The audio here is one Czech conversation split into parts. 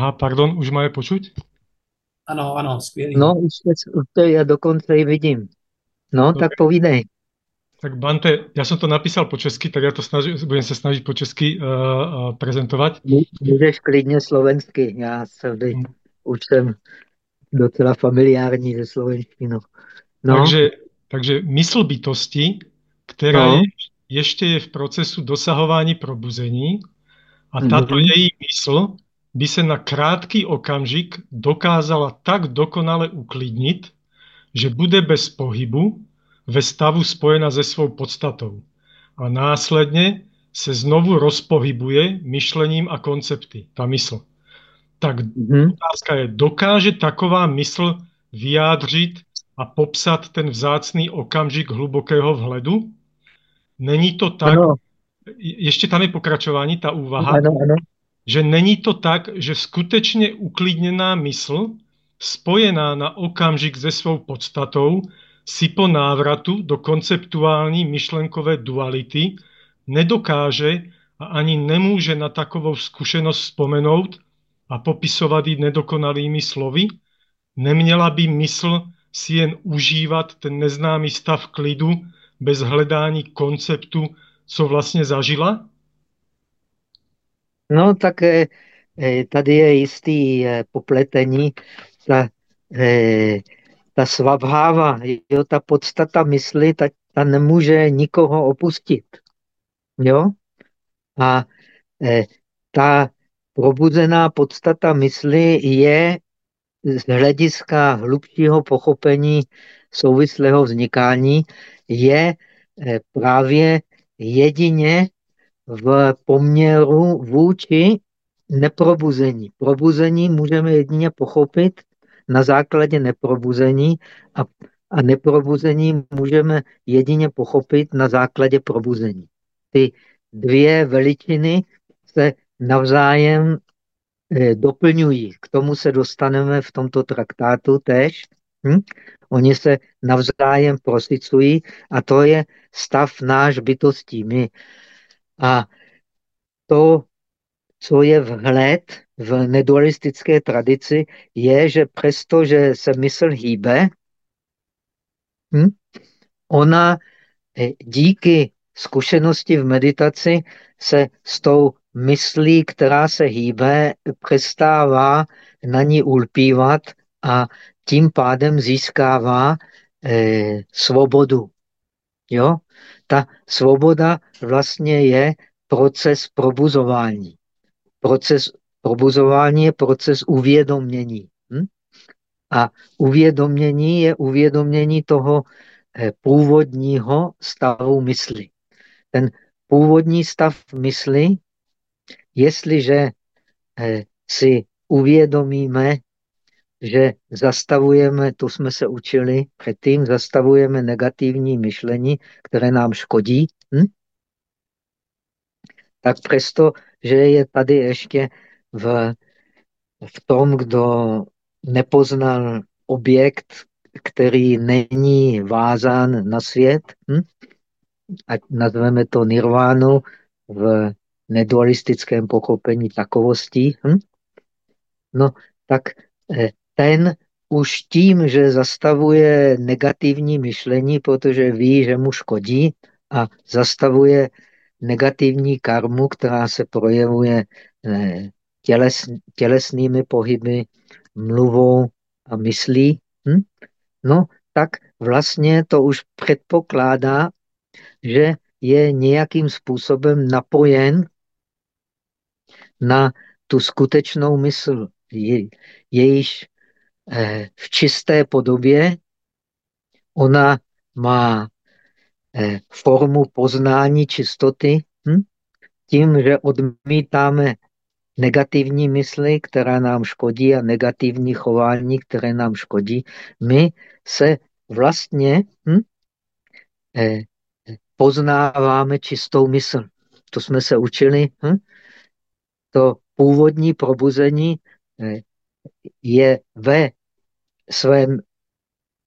Aha, pardon, už má je počuť? Ano, ano, skvělý. No, už to já dokonce i vidím. No, Dobre. tak povídej. Tak Bante, já jsem to napísal po česky, tak já to snažím, budem se snažit po česky uh, uh, prezentovat. Můžeš klidně slovensky, já se vždy, hmm. už jsem docela familiární ze slovenštinou. No. Takže, takže mysl bytosti, která no. je, ještě je v procesu dosahování probuzení a tato mm -hmm. její mysl by se na krátký okamžik dokázala tak dokonale uklidnit, že bude bez pohybu ve stavu spojena se svou podstatou. A následně se znovu rozpohybuje myšlením a koncepty, ta mysl. Tak mm-hmm. otázka je, dokáže taková mysl vyjádřit a popsat ten vzácný okamžik hlubokého vhledu? Není to tak, ano. ještě tam je pokračování, ta úvaha, ano, ano. Že není to tak, že skutečně uklidněná mysl, spojená na okamžik se svou podstatou, si po návratu do konceptuální myšlenkové duality nedokáže a ani nemůže na takovou zkušenost vzpomenout a popisovat ji nedokonalými slovy? Neměla by mysl si jen užívat ten neznámý stav klidu bez hledání konceptu, co vlastně zažila? No tak eh, eh, tady je jistý eh, popletení. Ta, ta svabháva, jo, ta podstata mysli, ta, ta nemůže nikoho opustit. Jo? A ta probuzená podstata mysli je z hlediska hlubšího pochopení souvislého vznikání je právě jedině v poměru vůči neprobuzení. Probuzení můžeme jedině pochopit na základě neprobuzení a, a neprobuzení můžeme jedině pochopit na základě probuzení. Ty dvě veličiny se navzájem eh, doplňují. K tomu se dostaneme v tomto traktátu tež. Hm? Oni se navzájem prosicují a to je stav náš bytostí. My. A to, co je vhled v nedualistické tradici, je, že přesto, že se mysl hýbe, hm? ona eh, díky zkušenosti v meditaci se s tou myslí, která se hýbe, přestává na ní ulpívat a tím pádem získává eh, svobodu. Jo? Ta svoboda vlastně je proces probuzování. Proces probuzování je proces uvědomění. Hm? A uvědomění je uvědomění toho eh, původního stavu mysli. Ten původní stav mysli Jestliže eh, si uvědomíme, že zastavujeme, to jsme se učili předtím, zastavujeme negativní myšlení, které nám škodí, hm? tak přesto, že je tady ještě v, v tom, kdo nepoznal objekt, který není vázán na svět, hm? ať nazveme to nirvánu v nedualistickém pochopení takovostí, hm? no tak eh, ten už tím, že zastavuje negativní myšlení, protože ví, že mu škodí a zastavuje negativní karmu, která se projevuje eh, těles, tělesnými pohyby, mluvou a myslí, hm? no tak vlastně to už předpokládá, že je nějakým způsobem napojen na tu skutečnou mysl, je, jejíž v čisté podobě ona má eh, formu poznání čistoty, hm? tím, že odmítáme negativní mysli, která nám škodí a negativní chování, které nám škodí, my se vlastně hm, eh, poznáváme čistou mysl. To jsme se učili hm? to původní probuzení eh, je ve svém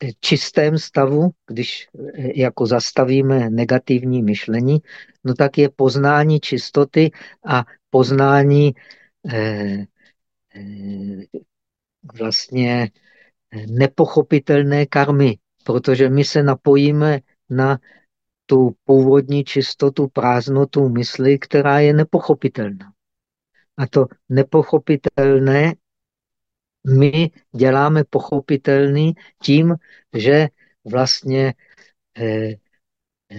eh, čistém stavu, když eh, jako zastavíme negativní myšlení, no tak je poznání čistoty a poznání eh, vlastně nepochopitelné karmy, protože my se napojíme na tu původní čistotu, prázdnotu mysli, která je nepochopitelná. A to nepochopitelné my děláme pochopitelný tím, že vlastně eh, eh,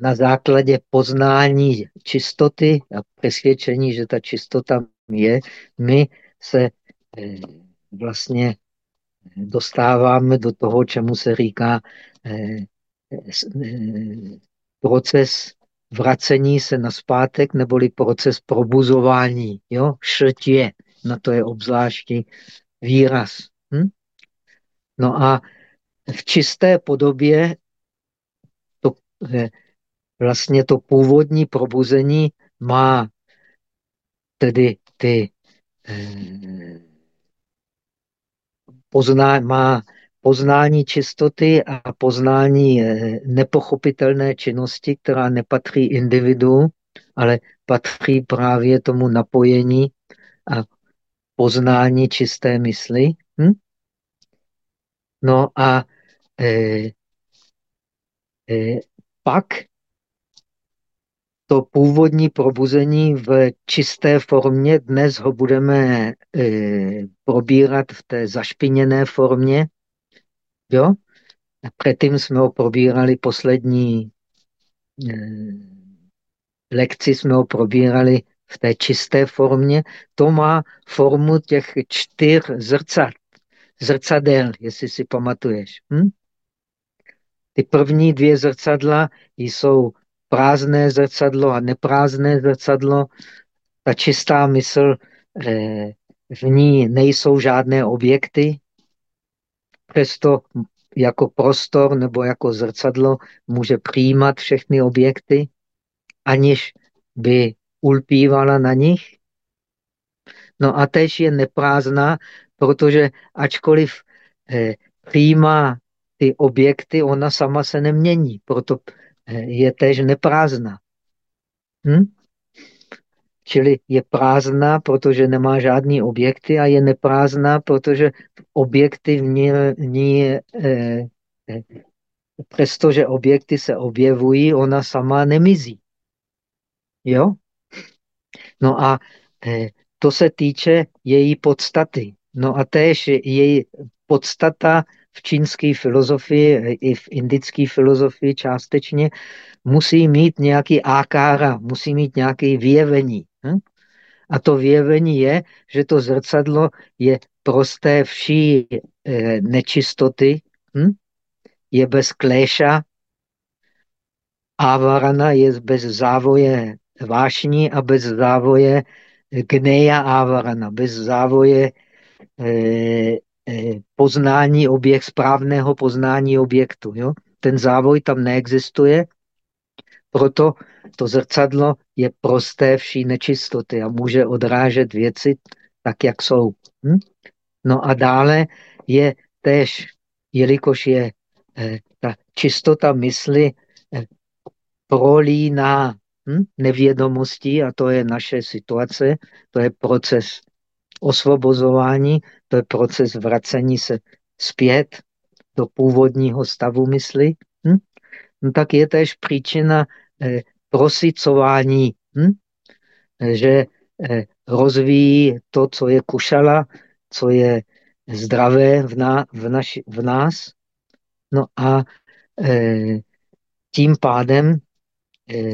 na základě poznání čistoty a přesvědčení, že ta čistota je, my se eh, vlastně dostáváme do toho, čemu se říká proces vracení se na zpátek, neboli proces probuzování. Jo? Šrtě, na to je obzvláštní výraz. Hm? No a v čisté podobě to, vlastně to původní probuzení má tedy ty eh, pozná, má poznání čistoty a poznání eh, nepochopitelné činnosti, která nepatří individu, ale patří právě tomu napojení a poznání čisté mysli. Hm? No a eh, eh, pak to původní probuzení v čisté formě, dnes ho budeme eh, probírat v té zašpiněné formě, Jo? Předtím jsme ho probírali poslední eh, lekci, jsme ho probírali v té čisté formě. To má formu těch čtyř zrcad, zrcadel, jestli si pamatuješ. Hm? Ty první dvě zrcadla jsou prázdné zrcadlo a neprázdné zrcadlo. Ta čistá mysl, eh, v ní nejsou žádné objekty, Přesto jako prostor nebo jako zrcadlo může přijímat všechny objekty, aniž by ulpívala na nich. No a tež je neprázdná, protože ačkoliv eh, přijímá ty objekty, ona sama se nemění, proto eh, je tež neprázdná. Hm? Čili je prázdná, protože nemá žádný objekty a je neprázdná, protože objekty v ní, ní eh, eh, přestože objekty se objevují, ona sama nemizí. Jo? No a eh, to se týče její podstaty. No a též její podstata v čínské filozofii i v indické filozofii částečně musí mít nějaký ákára, musí mít nějaké vyjevení. Hm? A to vyjevení je, že to zrcadlo je prosté vší eh, nečistoty, hm? je bez kléša, ávarana je bez závoje vášní a bez závoje gneja ávarana, bez závoje eh, eh, poznání objekt, správného poznání objektu. Jo? Ten závoj tam neexistuje, proto to zrcadlo je prosté vší nečistoty a může odrážet věci tak, jak jsou. Hm? No a dále je též, jelikož je eh, ta čistota mysli eh, prolíná hm, nevědomostí, a to je naše situace, to je proces osvobozování, to je proces vracení se zpět do původního stavu mysli, hm? no tak je též příčina eh, prosicování, hm? že eh, rozvíjí to, co je kušala, co je zdravé v, ná, v, naši, v nás. No a eh, tím pádem eh,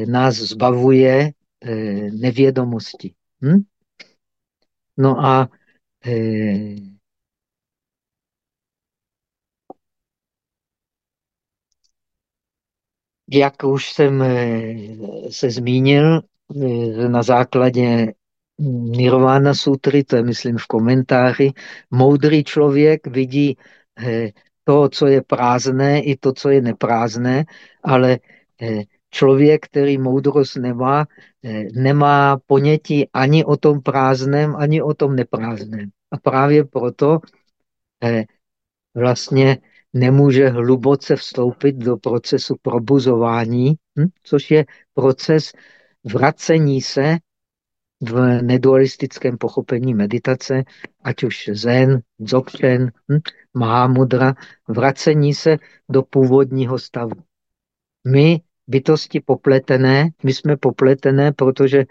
nás zbavuje eh, nevědomosti. Hm? No a eh, Jak už jsem eh, se zmínil, eh, na základě Nirvana sutry, to je myslím v komentáři, moudrý člověk vidí eh, to, co je prázdné, i to, co je neprázdné, ale člověk, který moudrost nemá, nemá ponětí ani o tom prázdném, ani o tom neprázdném. A právě proto vlastně nemůže hluboce vstoupit do procesu probuzování, hm? což je proces vracení se v nedualistickém pochopení meditace, ať už Zen, Dzogchen, hm, Mahamudra, vracení se do původního stavu. My, bytosti popletené, my jsme popletené, protože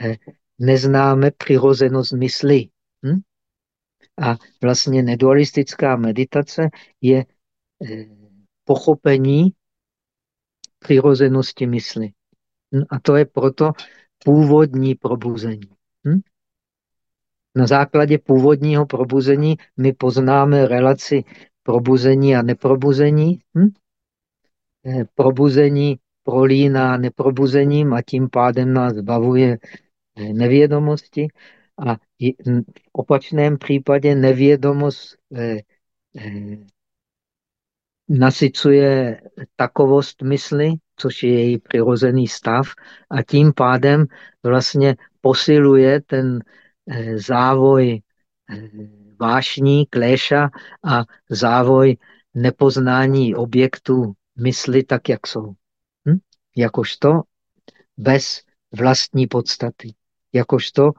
eh, neznáme přirozenost mysli. Hm? A vlastně nedualistická meditace je eh, pochopení přirozenosti mysli. Hm? A to je proto původní probuzení. Hm? Na základě původního probuzení my poznáme relaci probuzení a neprobuzení. Hm? Eh, probuzení prolíná neprobuzením a tím pádem nás zbavuje eh, nevědomosti. A v opačném případě nevědomost eh, nasycuje takovost mysli, což je její přirozený stav, a tím pádem vlastně posiluje ten eh, závoj eh, vášní, kléša a závoj nepoznání objektů mysli tak, jak jsou. Jakožto bez vlastní podstaty. Jakožto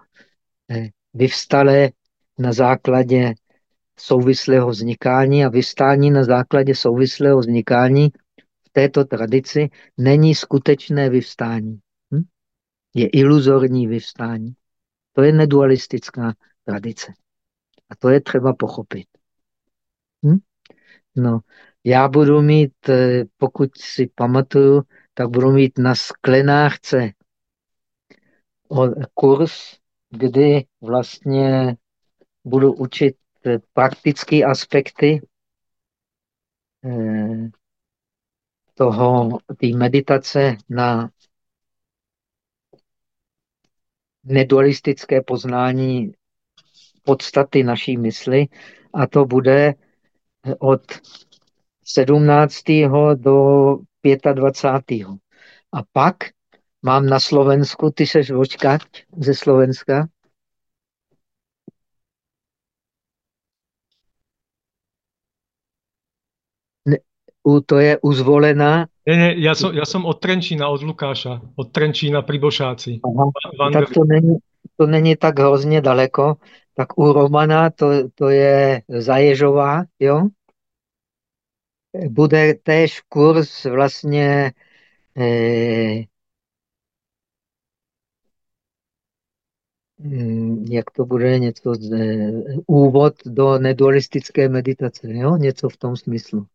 eh, vyvstalé na základě souvislého vznikání a vystání na základě souvislého vznikání v této tradici není skutečné vyvstání. Hm? Je iluzorní vyvstání. To je nedualistická tradice. A to je třeba pochopit. Hm? No, já budu mít, eh, pokud si pamatuju, tak budu mít na sklenářce kurz, kdy vlastně budu učit praktické aspekty eh, toho, té meditace na nedualistické poznání podstaty naší mysli a to bude od 17. do 25. A pak mám na Slovensku, ty seš vočkať ze Slovenska? u, to je uzvolená. Ne, ne, já jsem, já jsem od Trenčína, od Lukáša, od Trenčína pri Bošáci. Aha, tak to není, to není tak hrozně daleko. Tak u Romana to, to je Zaježová, jo? Bude též kurz vlastně eh, jak to bude, něco, eh, úvod do nedualistické meditace, jo? něco v tom smyslu.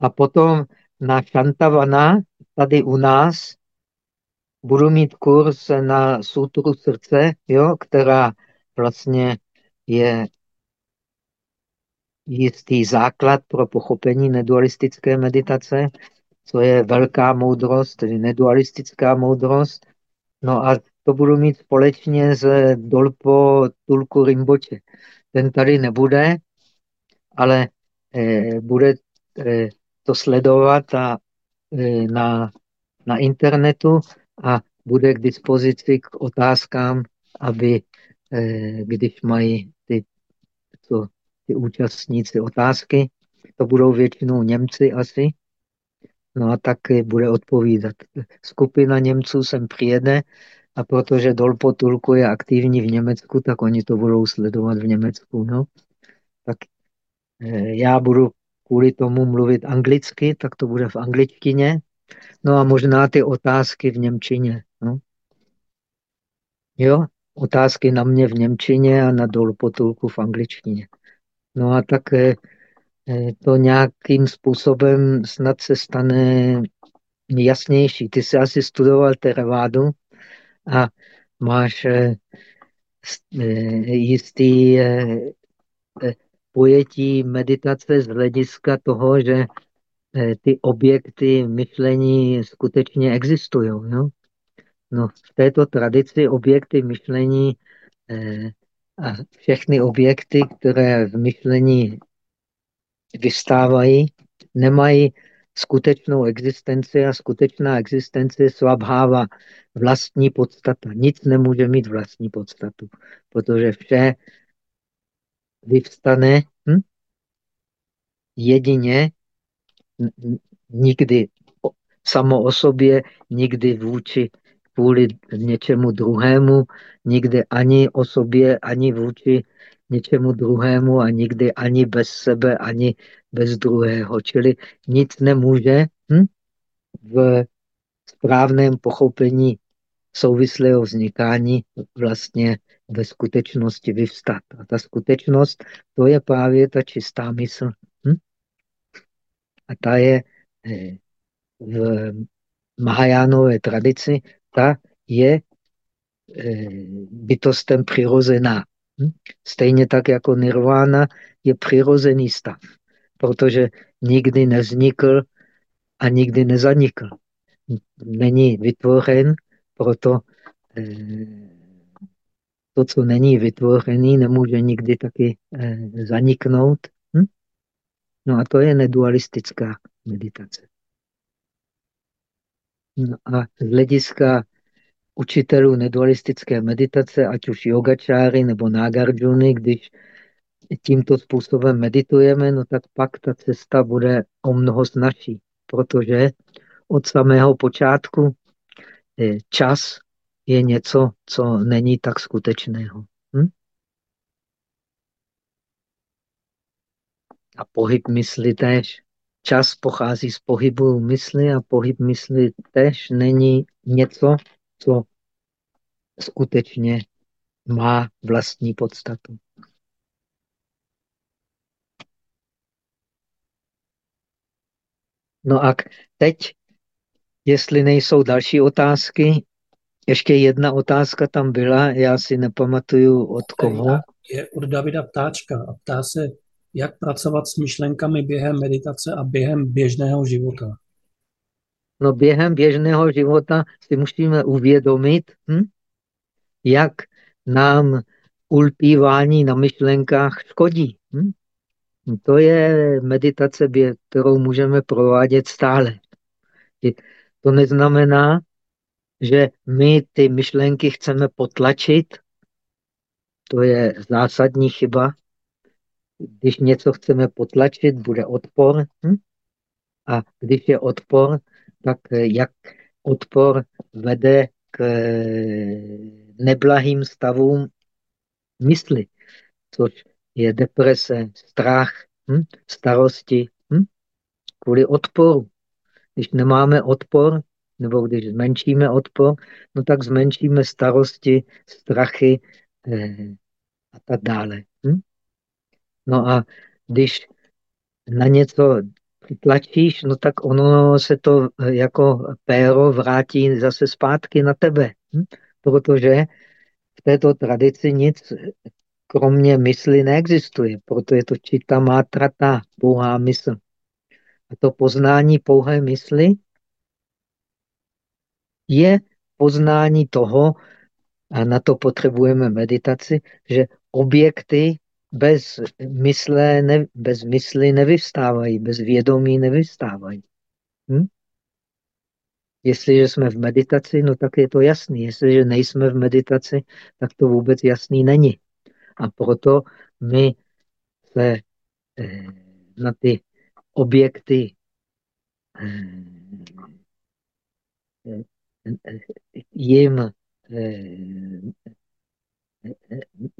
A potom na Shantavana, tady u nás, budu mít kurz na sutru srdce, jo, která vlastně je jistý základ pro pochopení nedualistické meditace, co je velká moudrost, tedy nedualistická moudrost. No a to budu mít společně s Dolpo Tulku Rimboče. Ten tady nebude, ale eh, bude eh, to sledovat a, e, na, na internetu a bude k dispozici k otázkám, aby e, když mají ty účastníci otázky, to budou většinou Němci asi, no a tak bude odpovídat. Skupina Němců sem přijede a protože Dolpotulku je aktivní v Německu, tak oni to budou sledovat v Německu. No. Tak e, já budu kvůli tomu mluvit anglicky, tak to bude v angličtině. No a možná ty otázky v Němčině. No. Jo, otázky na mě v Němčině a na Dolpotulku v angličtině. No a tak eh, eh, to nějakým způsobem snad se stane jasnější. Ty jsi asi studoval Teravádu a máš eh, jistý pojetí meditace z hlediska toho, že ty objekty myšlení skutečně existují. No? No, v této tradici objekty myšlení eh, a všechny objekty, které v myšlení vystávají, nemají skutečnou existenci a skutečná existence je vlastní podstata. Nic nemůže mít vlastní podstatu, protože vše vyvstane hm? jedině, nikdy samo o sobě, nikdy vůči kvůli něčemu druhému, nikdy ani o sobě, ani vůči něčemu druhému a nikdy ani bez sebe, ani bez druhého. Čili nic nemůže hm, v správném pochopení souvislého vznikání vlastně ve skutečnosti vyvstat. A ta skutečnost, to je právě ta čistá mysl. Hm? A ta je eh, v Mahajánové tradici, ta je eh, bytostem přirozená. Hm? Stejně tak jako nirvana je přirozený stav, protože nikdy nevznikl a nikdy nezanikl. Není vytvořen, proto eh, to, co není vytvořený, nemůže nikdy taky eh, zaniknout. Hm? No a to je nedualistická meditace. A z hlediska učitelů nedualistické meditace, ať už yogačáry nebo nagarjuny, když tímto způsobem meditujeme, no tak pak ta cesta bude o mnoho snažší, protože od samého počátku eh, čas je něco, co není tak skutečného. Hm? A pohyb mysli též. Čas pochází z pohybu mysli a pohyb mysli též není něco, co skutečně má vlastní podstatu. No a teď, jestli nejsou další otázky, ještě jedna otázka tam byla, já si nepamatuju od koho. Je od Davida Ptáčka a ptá se, jak pracovat s myšlenkami během meditace a během běžného života. No během běžného života si musíme uvědomit, hm? jak nám ulpívání na myšlenkách škodí. Hm? To je meditace, kterou můžeme provádět stále. To neznamená, že my ty myšlenky chceme potlačit. To je zásadní chyba. Když něco chceme potlačit, bude odpor. Hm? A když je odpor, tak jak odpor vede k neblahým stavům mysli, což je deprese, strach, hm? starosti, hm? kvůli odporu. Když nemáme odpor, nebo když zmenšíme odpor, no tak zmenšíme starosti, strachy eh, a tak dále. Hm? No a když na něco tlačíš, no tak ono se to eh, jako péro vrátí zase zpátky na tebe. Hm? Protože v této tradici nic kromě mysli neexistuje. Proto je to čita mátrata, pouhá mysl. A to poznání pouhé mysli je poznání toho, a na to potřebujeme meditaci, že objekty bez, mysle, ne, bez mysli nevyvstávají, bez vědomí nevyvstávají. Hm? Jestliže jsme v meditaci, no tak je to jasný. Jestliže nejsme v meditaci, tak to vůbec jasný není. A proto my se eh, na ty objekty eh, jim eh,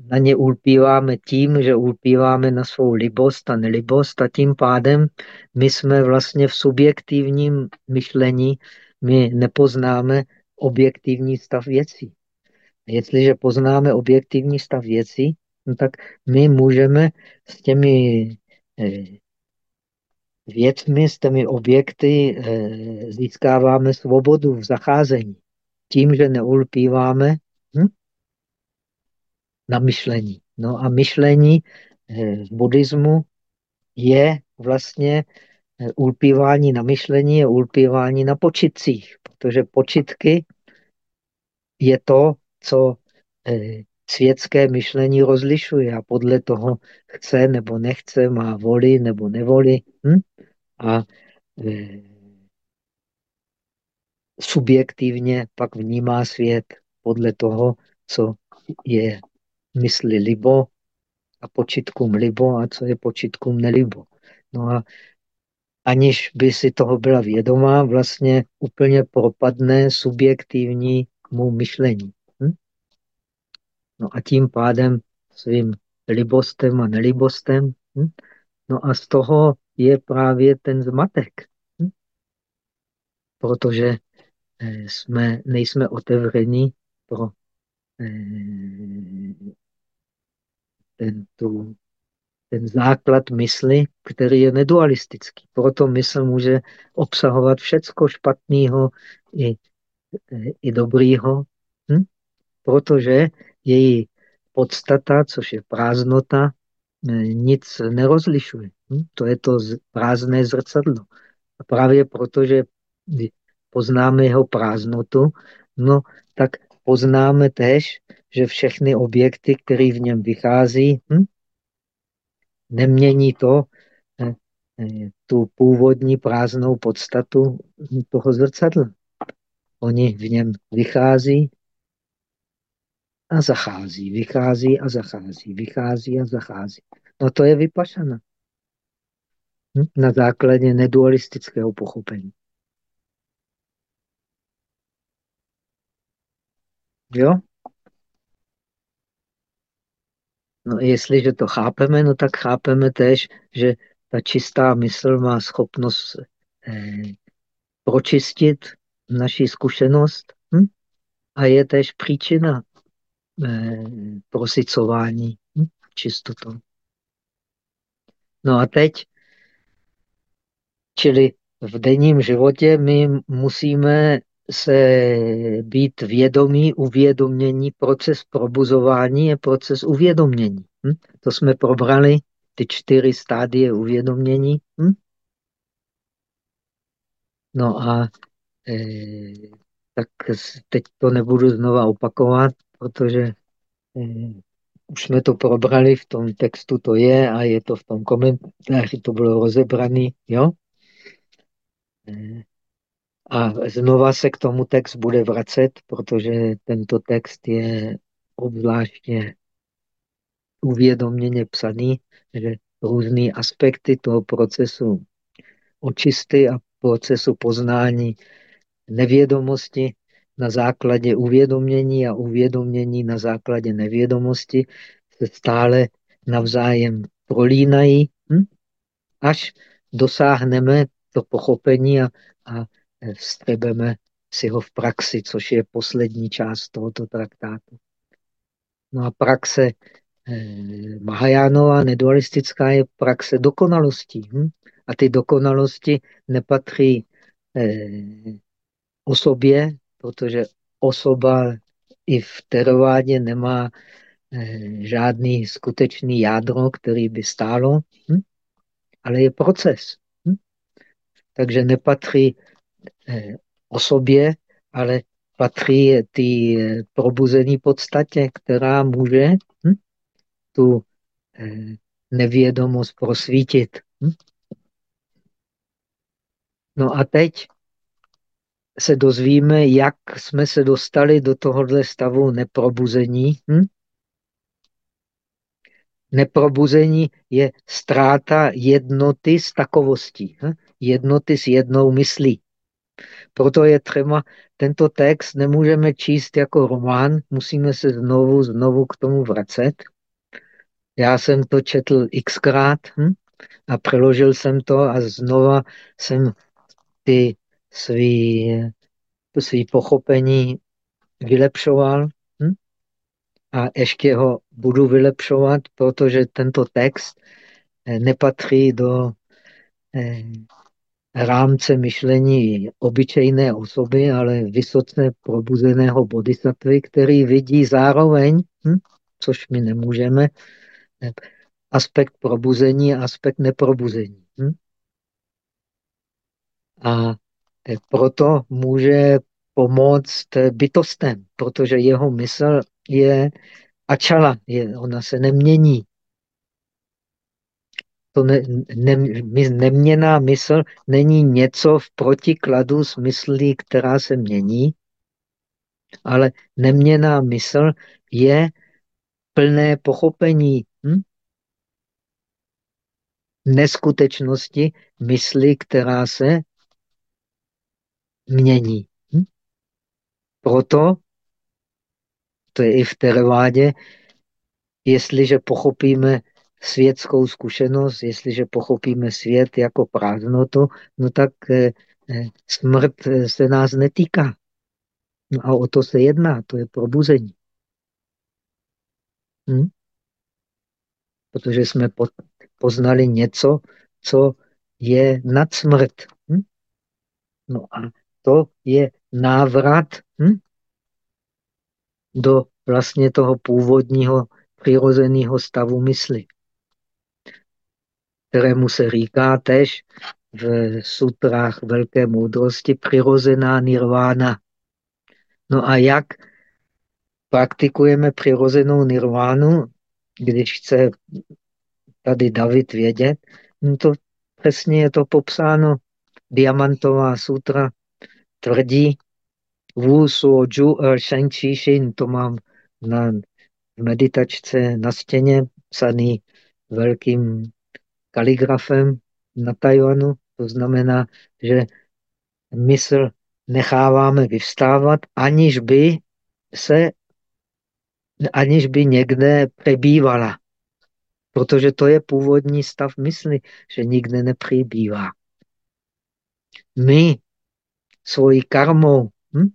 na ně ulpíváme tím, že ulpíváme na svou libost a nelibost a tím pádem my jsme vlastně v subjektivním myšlení, my nepoznáme objektivní stav věcí. Jestliže poznáme objektivní stav věcí, no tak my můžeme s těmi eh, věcmi, s těmi objekty eh, získáváme svobodu v zacházení. Tím, že neulpíváme hm, na myšlení. No a myšlení eh, v buddhismu je vlastně eh, ulpívání na myšlení, je ulpívání na počitcích, protože počitky je to, co světské myšlení rozlišuje a podle toho chce nebo nechce, má voli nebo nevoli. Hm? a e, subjektivně pak vnímá svět podle toho, co je mysli libo a počitkům libo a co je počitkům nelibo. No a aniž by si toho byla vědomá, vlastně úplně propadne subjektivní mu myšlení. Hm? No a tím pádem svým libostem a nelibostem. Hm? No a z toho je právě ten zmatek. Hm? Protože eh, jsme, nejsme otevření pro eh, ten, tu, ten základ mysli, který je nedualistický. Proto mysl může obsahovat všecko špatného i, i dobrýho, hm? protože její podstata, což je prázdnota, nic nerozlišuje. Hm? To je to prázdné zrcadlo. A právě proto, že poznáme jeho prázdnotu, no tak poznáme tež, že všechny objekty, které v něm vychází, hm? nemění to, eh, eh, tu původní prázdnou podstatu toho zrcadla. Oni v něm vychází a zachází, vychází a zachází, vychází a zachází. No to je vypašana. Hm? Na základě nedualistického pochopení. Jo? No jestliže to chápeme, no tak chápeme tež, že ta čistá mysl má schopnost eh, pročistit naši zkušenost hm? a je tež příčina eh, prosicování hm? čistotou. No a teď, čili v denním životě my musíme se být vědomí, uvědomění, proces probuzování je proces uvědomění. Hm? To jsme probrali, ty čtyři stádie uvědomění. Hm? No a e, tak teď to nebudu znova opakovat, protože e, už jsme to probrali, v tom textu to je a je to v tom komentáři, to bylo rozebraný, jo? E, a znova se k tomu text bude vracet, protože tento text je obzvláště uvědoměně psaný, že různé aspekty toho procesu očisty a procesu poznání nevědomosti na základě uvědomění a uvědomění na základě nevědomosti se stále navzájem prolínají, hm? až dosáhneme to pochopení a, a střebeme si ho v praxi, což je poslední část tohoto traktátu. No a praxe eh, Mahajánova nedualistická je praxe dokonalostí. Hm? A ty dokonalosti nepatří eh, osobě, protože osoba i v terovádě nemá eh, žádný skutečný jádro, který by stálo, hm? ale je proces. Hm? Takže nepatří osobě, ale patří ty eh, probuzený podstatě, která může hm? tu eh, nevědomost prosvítit. Hm? No a teď se dozvíme, jak jsme se dostali do tohohle stavu neprobuzení. Hm? Neprobuzení je ztráta jednoty s takovostí, hm? jednoty s jednou myslí. Proto je třeba, tento text nemůžeme číst jako román, musíme se znovu, znovu k tomu vracet. Já jsem to četl xkrát hm? a přeložil jsem to a znova jsem ty svý, svý pochopení vylepšoval hm? a ještě ho budu vylepšovat, protože tento text eh, nepatří do eh, rámce myšlení obyčejné osoby, ale vysoce probuzeného bodhisattvy, který vidí zároveň, hm? což my nemůžeme, aspekt probuzení a aspekt neprobuzení. Hm? A proto může pomoct bytostem, protože jeho mysl je ačala, je, ona se nemění. To ne, ne, neměná mysl není něco v protikladu s myslí, která se mění, ale neměná mysl je plné pochopení hm? neskutečnosti mysli, která se mění. Hm? Proto to je i v Terevádě, jestliže pochopíme světskou zkušenost, jestliže pochopíme svět jako prázdnotu, no tak eh, eh, smrt se nás netýká. No a o to se jedná, to je probuzení. Hm? Protože jsme poznali něco, co je nad smrt. Hm? No a to je návrat hm? do vlastně toho původního přirozeného stavu mysli, kterému se říká tež v sutrách velké moudrosti přirozená nirvána. No a jak praktikujeme přirozenou nirvánu, když chce tady David vědět, no to přesně je to popsáno. Diamantová sutra tvrdí, Wu Suo Ju Er Sheng Chi Shin, to mám na meditačce na stěně, psaný velkým kaligrafem na Tajvanu. To znamená, že mysl necháváme vyvstávat, aniž by se, aniž by někde přebývala. Protože to je původní stav mysli, že nikde nepřibývá. My svojí karmou, hm?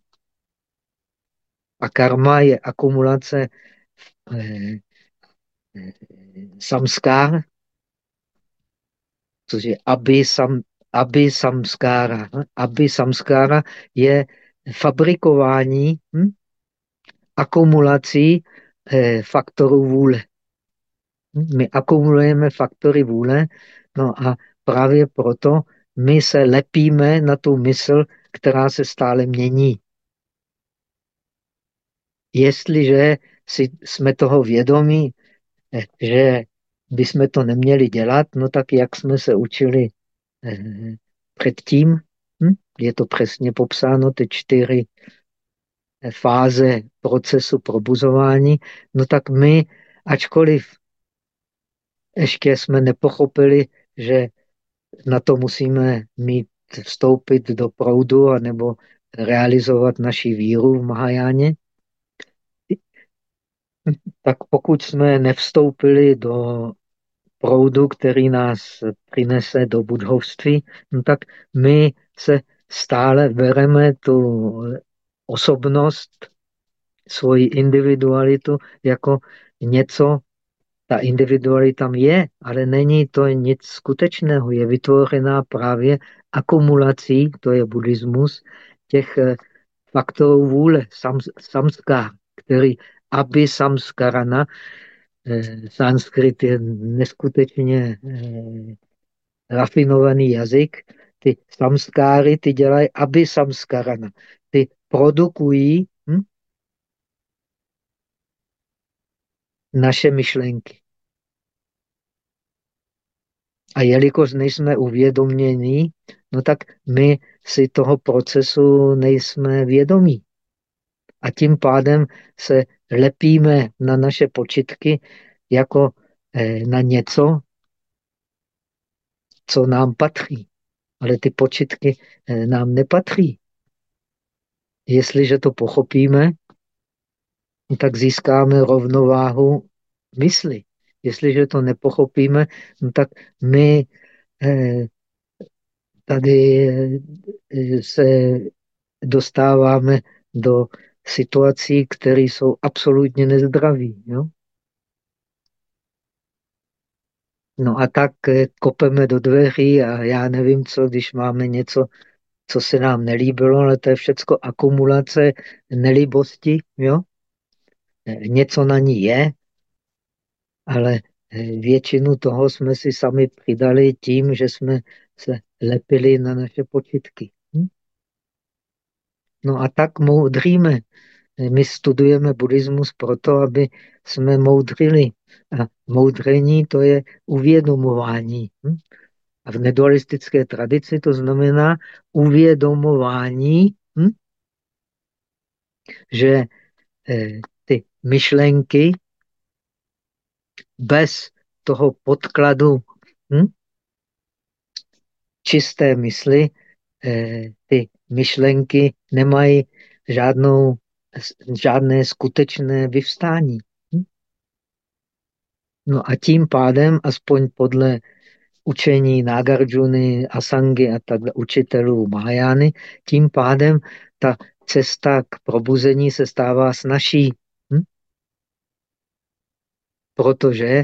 a karma je akumulace eh, eh, samskár, což je aby, sam, aby samskára. Aby samskára je fabrikování hm? akumulací eh, faktorů vůle. My akumulujeme faktory vůle, no a právě proto my se lepíme na tu mysl, která se stále mění. Jestliže si jsme toho vědomí, že bychom to neměli dělat, no tak jak jsme se učili eh, předtím, hm? je to přesně popsáno, ty čtyři fáze procesu probuzování, no tak my, ačkoliv ještě jsme nepochopili, že na to musíme mít, vstoupit do proudu anebo realizovat naši víru v Mahajáně, tak pokud jsme nevstoupili do proudu, který nás přinese do budhovství, no tak my se stále bereme tu osobnost, svoji individualitu jako něco, ta individualita tam je, ale není to nic skutečného. Je vytvořená právě akumulací, to je buddhismus, těch eh, faktorů vůle, sam, samská, který aby samskarana, sanskrit je neskutečně eh, rafinovaný jazyk, ty samskáry, ty dělají aby samskarana. Ty produkují hm, naše myšlenky. A jelikož nejsme uvědomění, no tak my si toho procesu nejsme vědomí. A tím pádem se lepíme na naše počitky jako eh, na něco, co nám patří. Ale ty počitky eh, nám nepatří. Jestliže to pochopíme, tak získáme rovnováhu mysli. Jestliže to nepochopíme, no tak my eh, tady se dostáváme do situací, které jsou absolutně nezdraví. Jo? No a tak eh, kopeme do dveří a já nevím co, když máme něco, co se nám nelíbilo, ale to je všecko akumulace nelíbosti, jo? něco na ní je, ale eh, většinu toho jsme si sami přidali tím, že jsme se lepili na naše počitky. No a tak moudříme. My studujeme buddhismus proto, aby jsme moudřili. A moudření to je uvědomování. Hm? A v nedualistické tradici to znamená uvědomování, hm? že eh, ty myšlenky bez toho podkladu hm? čisté mysli, eh, ty myšlenky nemají žádnou žádné skutečné vyvstání. No a tím pádem, aspoň podle učení Nagarjuny, Asangy a tak učitelů Mahajány, tím pádem ta cesta k probuzení se stává snažší. Hm? Protože,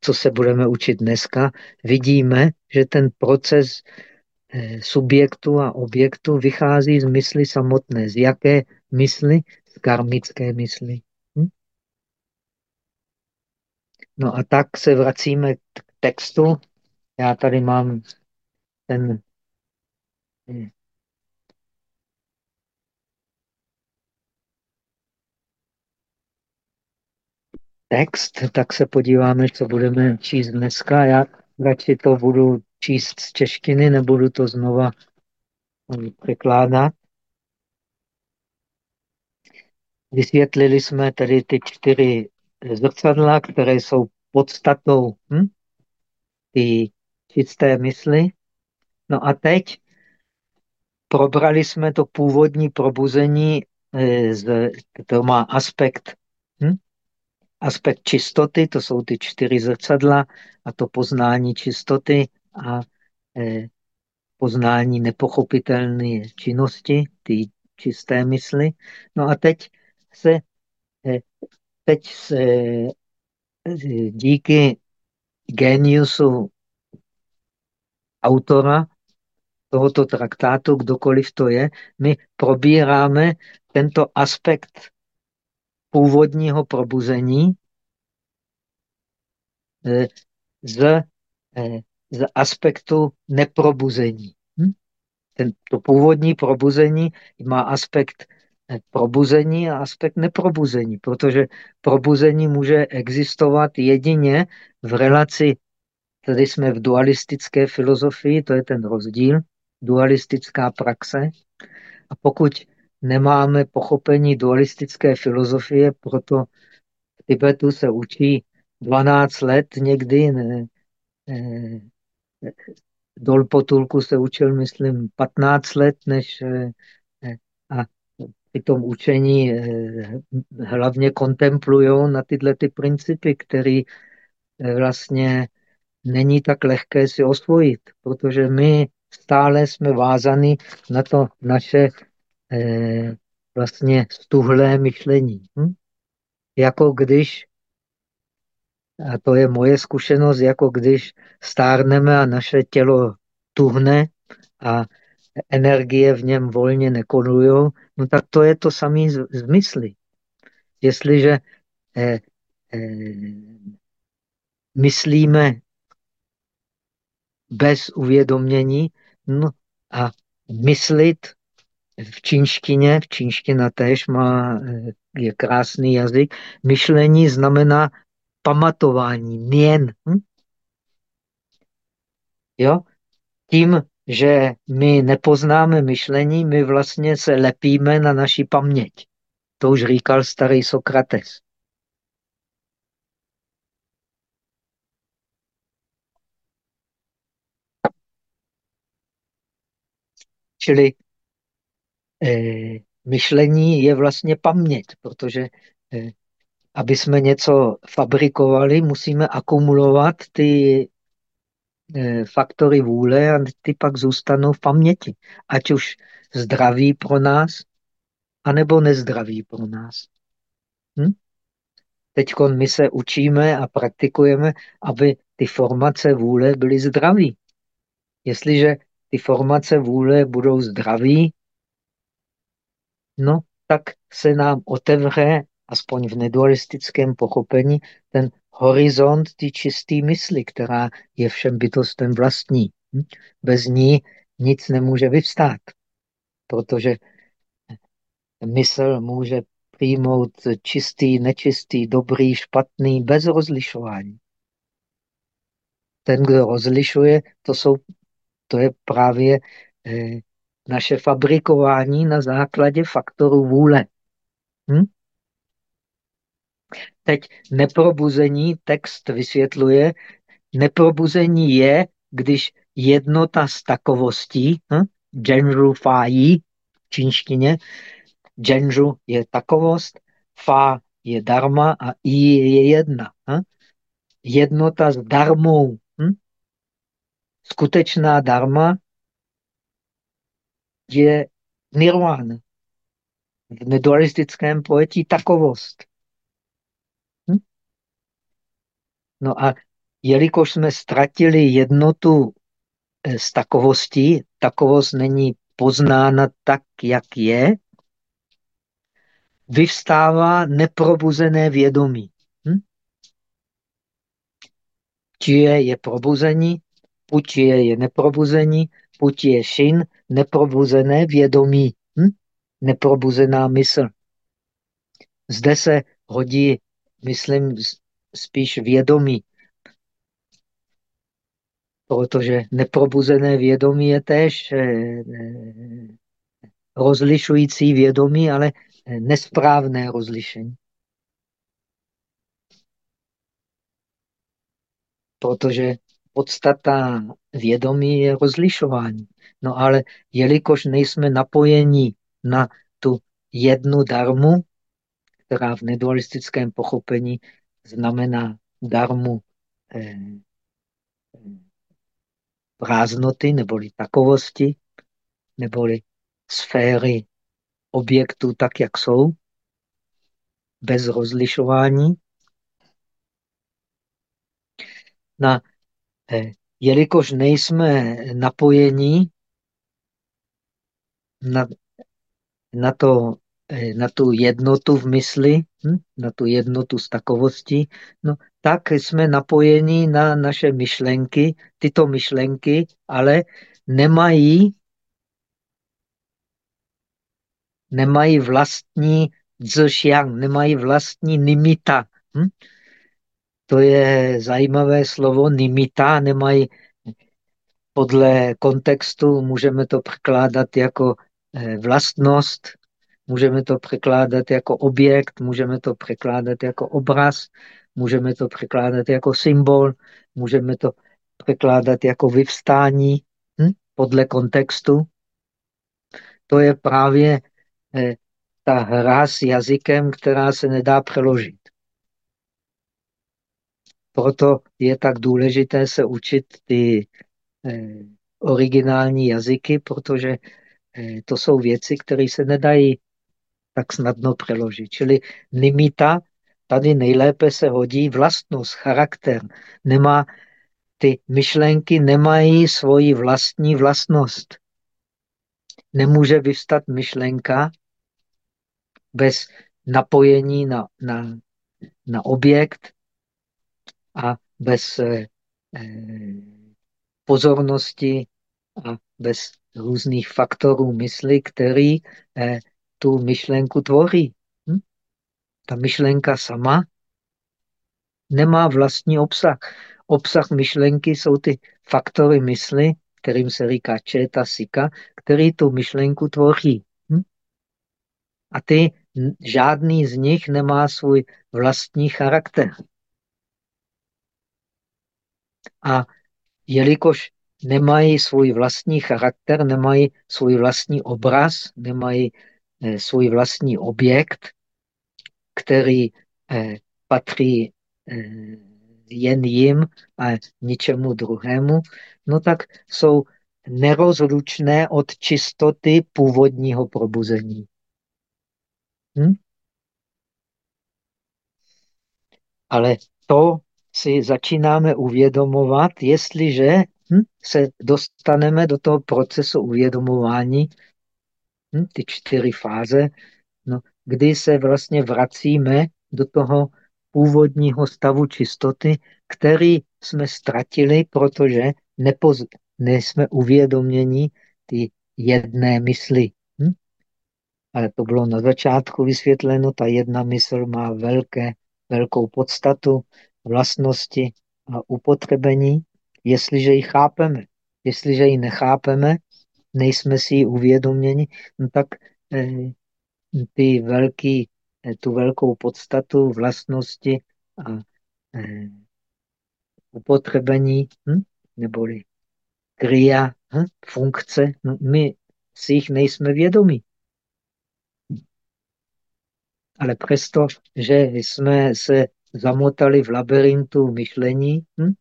co se budeme učit dneska, vidíme, že ten proces subjektu a objektu vychází z mysli samotné. Z jaké mysli? Z karmické mysli. Hm? No a tak se vracíme k textu. Já tady mám ten hm, text, tak se podíváme, co budeme číst dneska. Já radši to budu číst z češtiny, nebudu to znova překládat. Vysvětlili jsme tedy ty čtyři zrcadla, které jsou podstatou hm? ty čisté mysli. No a teď probrali jsme to původní probuzení, eh, to má aspekt? Aspekt čistoty, to jsou ty čtyři zrcadla a to poznání čistoty a eh, poznání nepochopitelné činnosti, ty čisté mysli. No a teď se, eh, teď se eh, díky geniusu autora tohoto traktátu, kdokoliv to je, my probíráme tento aspekt původního probuzení eh, z, eh, z aspektu neprobuzení. Hm? Ten, to původní probuzení má aspekt eh, probuzení a aspekt neprobuzení, protože probuzení může existovat jedině v relaci, tady jsme v dualistické filozofii, to je ten rozdíl, dualistická praxe. A pokud nemáme pochopení dualistické filozofie, proto v Tibetu se učí 12 let někdy, ne, ne, dol potulku se učil, myslím, 15 let, než ne, a při tom učení hlavně kontemplují na tyhle ty principy, které vlastně není tak lehké si osvojit, protože my stále jsme vázaní na to naše eh, vlastně stuhlé myšlení. Hm? Jako když, a to je moje zkušenost, jako když stárneme a naše tělo tuhne a energie v něm volně nekolují, no tak to je to samé z mysli. Jestliže eh, eh, myslíme bez uvědomění no a myslit v čínštině, v čínština též má, eh, je krásný jazyk, myšlení znamená pamatování, měn. Hm? Jo? Tím, že my nepoznáme myšlení, my vlastně se lepíme na naši paměť. To už říkal starý Sokrates. Čili myšlení je vlastně paměť, protože eh, aby jsme něco fabrikovali, musíme akumulovat ty eh, faktory vůle a ty pak zůstanou v paměti. Ať už zdraví pro nás, anebo nezdraví pro nás. Hm? Teď my se učíme a praktikujeme, aby ty formace vůle byly zdraví. Jestliže ty formace vůle budou zdraví, no tak se nám otevře, aspoň v nedualistickém pochopení, ten horizont ty čisté mysli, která je všem bytostem vlastní. Hm? Bez ní nic nemůže vyvstát, protože mysl může přijmout čistý, nečistý, dobrý, špatný, bez rozlišování. Ten, kdo rozlišuje, to jsou to je právě eh, naše fabrikování na základě faktoru vůle. Hm? Teď neprobuzení, text vysvětluje, neprobuzení je, když jednota z takovostí, hm? genrufájí v čínštině, Genžu je takovost, Fa je dharma a I je jedna. Hm? Jednota s darmou. Hm? Skutečná dharma je nirvana. V nedualistickém pojetí takovost. Hm? No a jelikož jsme ztratili jednotu eh, s takovostí, takovost není poznána tak, jak je, vyvstává neprobuzené vědomí. Hm? Čije je probuzení, pučie je neprobuzení, je šin, neprobuzené vědomí, hm? neprobuzená mysl. Zde se hodí, myslím, spíš vědomí, protože neprobuzené vědomí je též eh, eh, rozlišující vědomí, ale nesprávné rozlišení. Protože podstata vědomí je rozlišování. No ale jelikož nejsme napojeni na tu jednu darmu, která v nedualistickém pochopení znamená darmu eh, prázdnoty neboli takovosti, neboli sféry objektů tak, jak jsou, bez rozlišování. Na, eh, jelikož nejsme napojení na, na, to, eh, na tu jednotu v mysli, hm, na tu jednotu z takovosti, no, tak jsme napojení na naše myšlenky. Tyto myšlenky ale nemají nemají vlastní zšiang, nemají vlastní nimita. Hm? To je zajímavé slovo, nimita, nemají podle kontextu, můžeme to překládat jako eh, vlastnost, můžeme to překládat jako objekt, můžeme to překládat jako obraz, můžeme to překládat jako symbol, můžeme to překládat jako vyvstání hm? podle kontextu. To je právě Eh, ta hra s jazykem, která se nedá přeložit. Proto je tak důležité se učit ty eh, originální jazyky, protože eh, to jsou věci, které se nedají tak snadno přeložit. Čili nimita tady nejlépe se hodí vlastnost, charakter. Nemá, ty myšlenky nemají svoji vlastní vlastnost. Nemůže vyvstat myšlenka, bez napojení na, na, na objekt a bez eh, eh, pozornosti a bez různých faktorů mysli, který eh, tu myšlenku tvoří. Hm? Ta myšlenka sama nemá vlastní obsah. Obsah myšlenky jsou ty faktory mysli, kterým se říká četa, sika, který tu myšlenku tvoří. Hm? A ty žádný z nich nemá svůj vlastní charakter. A jelikož nemají svůj vlastní charakter, nemají svůj vlastní obraz, nemají eh, svůj vlastní objekt, který eh, patří eh, jen jim a ničemu druhému, no tak jsou nerozlučné od čistoty původního probuzení. Hm? Ale to si začínáme uvědomovat, jestliže hm, se dostaneme do toho procesu uvědomování, hm, ty čtyři fáze, no, kdy se vlastně vracíme do toho původního stavu čistoty, který jsme ztratili, protože nepoz, nejsme uvědomění ty jedné mysli ale to bylo na začátku vysvětleno, ta jedna mysl má velké, velkou podstatu, vlastnosti a upotřebení, jestliže ji chápeme. Jestliže ji nechápeme, nejsme si ji uvědoměni, no tak eh, ty velký, eh, tu velkou podstatu, vlastnosti a eh, upotřebení, hm? neboli kriya, hm? funkce, no my si jich nejsme vědomí. Ale přesto, že jsme se zamotali v labirintu myšlení hm?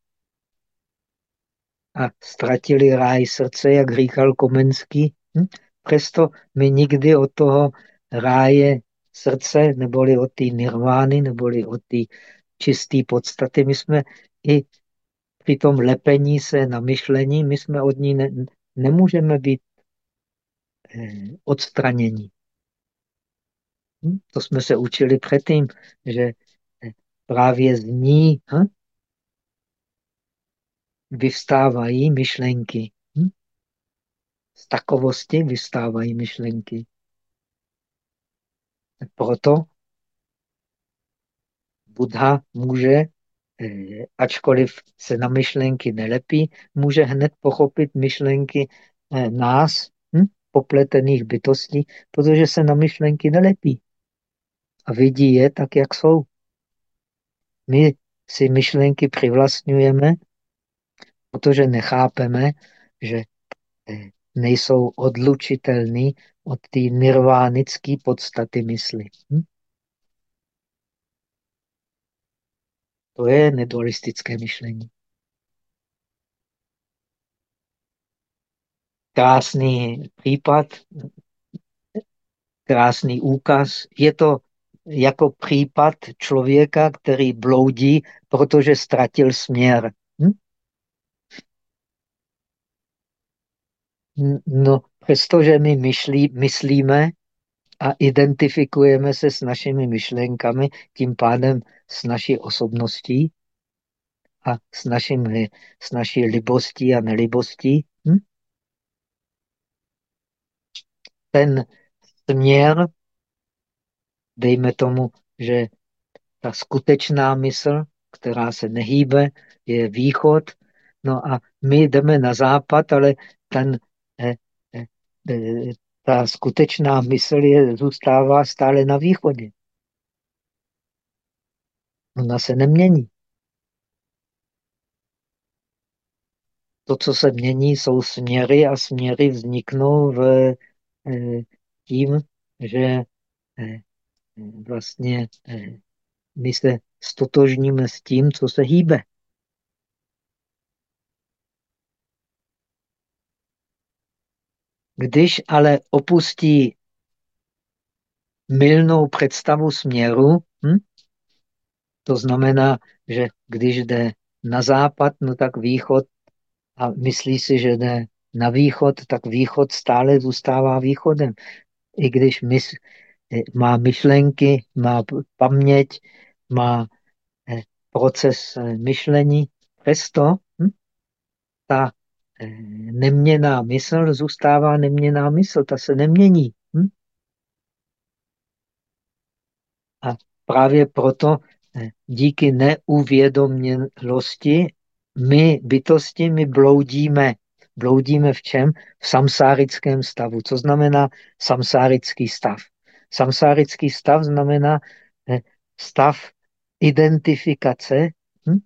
a ztratili ráj srdce, jak říkal Komenský, hm? přesto my nikdy od toho ráje srdce, neboli od té nirvány, neboli od té čisté podstaty, my jsme i při tom lepení se na myšlení, my jsme od ní ne, nemůžeme být eh, odstraněni. Hm? To jsme se učili předtím, že právě z ní hm? vyvstávají myšlenky. Hm? Z takovosti vyvstávají myšlenky. Proto Buddha může Eh, ačkoliv se na myšlenky nelepí, může hned pochopit myšlenky eh, nás, hm, popletených bytostí, protože se na myšlenky nelepí. A vidí je tak, jak jsou. My si myšlenky přivlastňujeme, protože nechápeme, že eh, nejsou odlučitelný od té nirvánické podstaty mysli. Hm? To je nedualistické myšlení. Krásný případ, krásný úkaz. Je to jako případ člověka, který bloudí, protože ztratil směr. Hm? No, přestože my myšlí, myslíme a identifikujeme se s našimi myšlenkami, tím pádem s naší osobností a s, naším, s naší libostí a nelibostí. Hm? Ten směr, dejme tomu, že ta skutečná mysl, která se nehýbe, je východ, no a my jdeme na západ, ale ten, eh, eh, eh, ta skutečná mysl je, zůstává stále na východě. Ona se nemění. To, co se mění, jsou směry a směry vzniknou v, eh, tím, že eh, vlastně eh, my se stotožníme s tím, co se hýbe. Když ale opustí mylnou představu směru, hm? to znamená, že když jde na západ, no tak východ a myslí si, že jde na východ, tak východ stále zůstává východem. I když mys má myšlenky, má paměť, má eh, proces eh, myšlení, přesto hm, ta neměná mysl zůstává neměná mysl, ta se nemění. Hm? A právě proto díky neuvědomělosti my bytosti, my bloudíme. Bloudíme v čem? V samsárickém stavu. Co znamená samsárický stav? Samsárický stav znamená stav identifikace hm?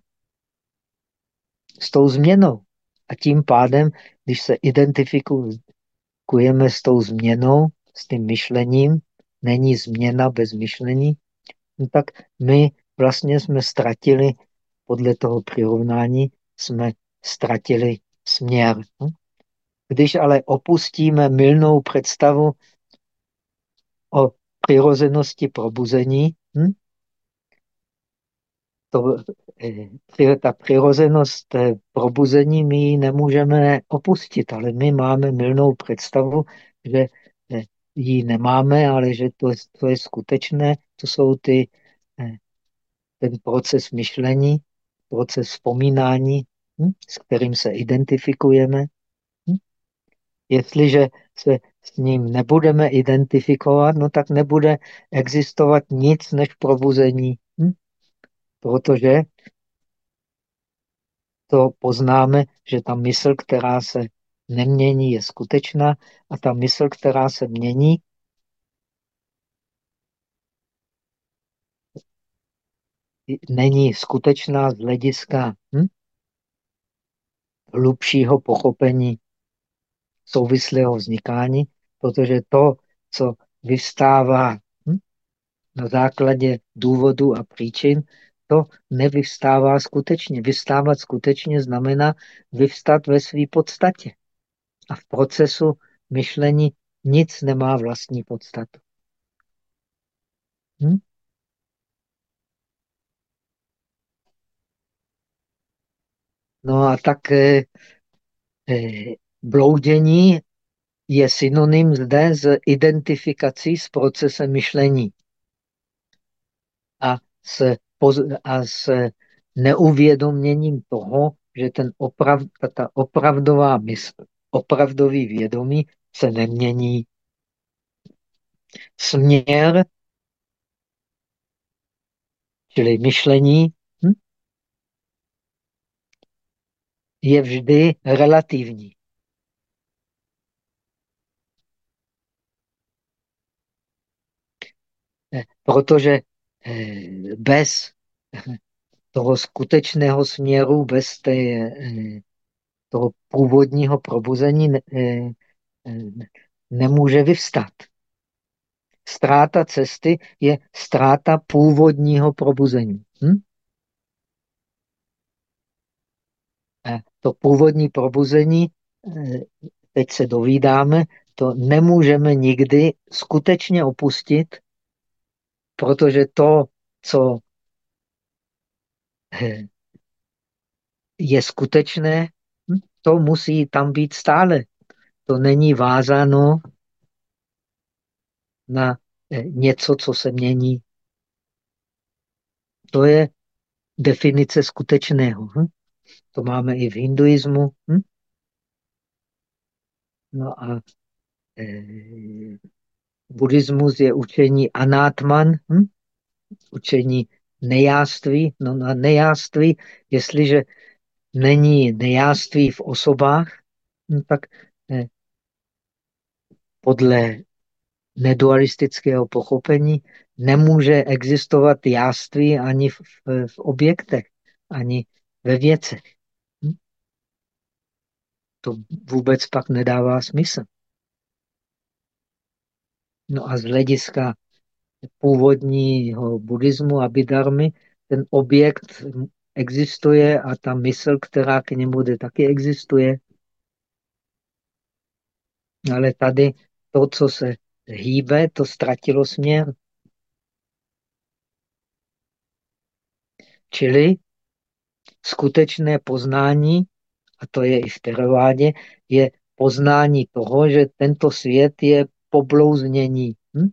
s tou změnou. A tím pádem, když se identifikujeme s tou změnou, s tím myšlením, není změna bez myšlení, no tak my vlastně jsme ztratili, podle toho přirovnání, jsme ztratili směr. Hm? Když ale opustíme mylnou představu přirozenosti probuzení, hm? to, eh, ta přirozenost eh, probuzení my ji nemůžeme opustit, ale my máme mylnou představu, že eh, ji nemáme, ale že to, to je skutečné, to jsou ty, ten proces myšlení, proces vzpomínání, hm, s kterým se identifikujeme. Hm. Jestliže se s ním nebudeme identifikovat, no tak nebude existovat nic než probuzení. Hm protože to poznáme, že ta mysl, která se nemění, je skutečná a ta mysl, která se mění, není skutečná z hlediska hm? hlubšího pochopení souvislého vznikání, protože to, co vystává hm? na základě důvodu a příčin, to nevyvstává skutečně. Vystávat skutečně znamená vyvstat ve své podstatě. A v procesu myšlení nic nemá vlastní podstatu. Hm? No a tak eh, eh, bloudění je synonym zde s identifikací s procesem myšlení a s, a s neuvědoměním toho, že ten oprav, ta opravdová mysl, opravdový vědomí se nemění. Směr, čili myšlení, hm, je vždy relativní. Eh, protože eh, bez toho skutečného směru, bez té, eh, toho původního probuzení nemůže vyvstat. Ztráta cesty je ztráta původního probuzení. Hm? To původní probuzení, teď se dovídáme, to nemůžeme nikdy skutečně opustit, protože to, co je skutečné, to musí tam být stále. To není vázáno na eh, něco, co se mění. To je definice skutečného. Hm? To máme i v hinduismu. Hm? No a eh, buddhismus je učení anátman, hm? učení nejáství. No na nejáství, jestliže není nejáství v osobách, no tak eh, podle nedualistického pochopení nemůže existovat jáství ani v, v, v objektech, ani ve věcech. Hm? To vůbec pak nedává smysl. No a z hlediska původního buddhismu a bidarmy, ten objekt existuje a ta mysl, která k němu jde, taky existuje. Ale tady to, co se hýbe, to ztratilo směr. Čili skutečné poznání, a to je i v teravádě, je poznání toho, že tento svět je poblouznění. Hm?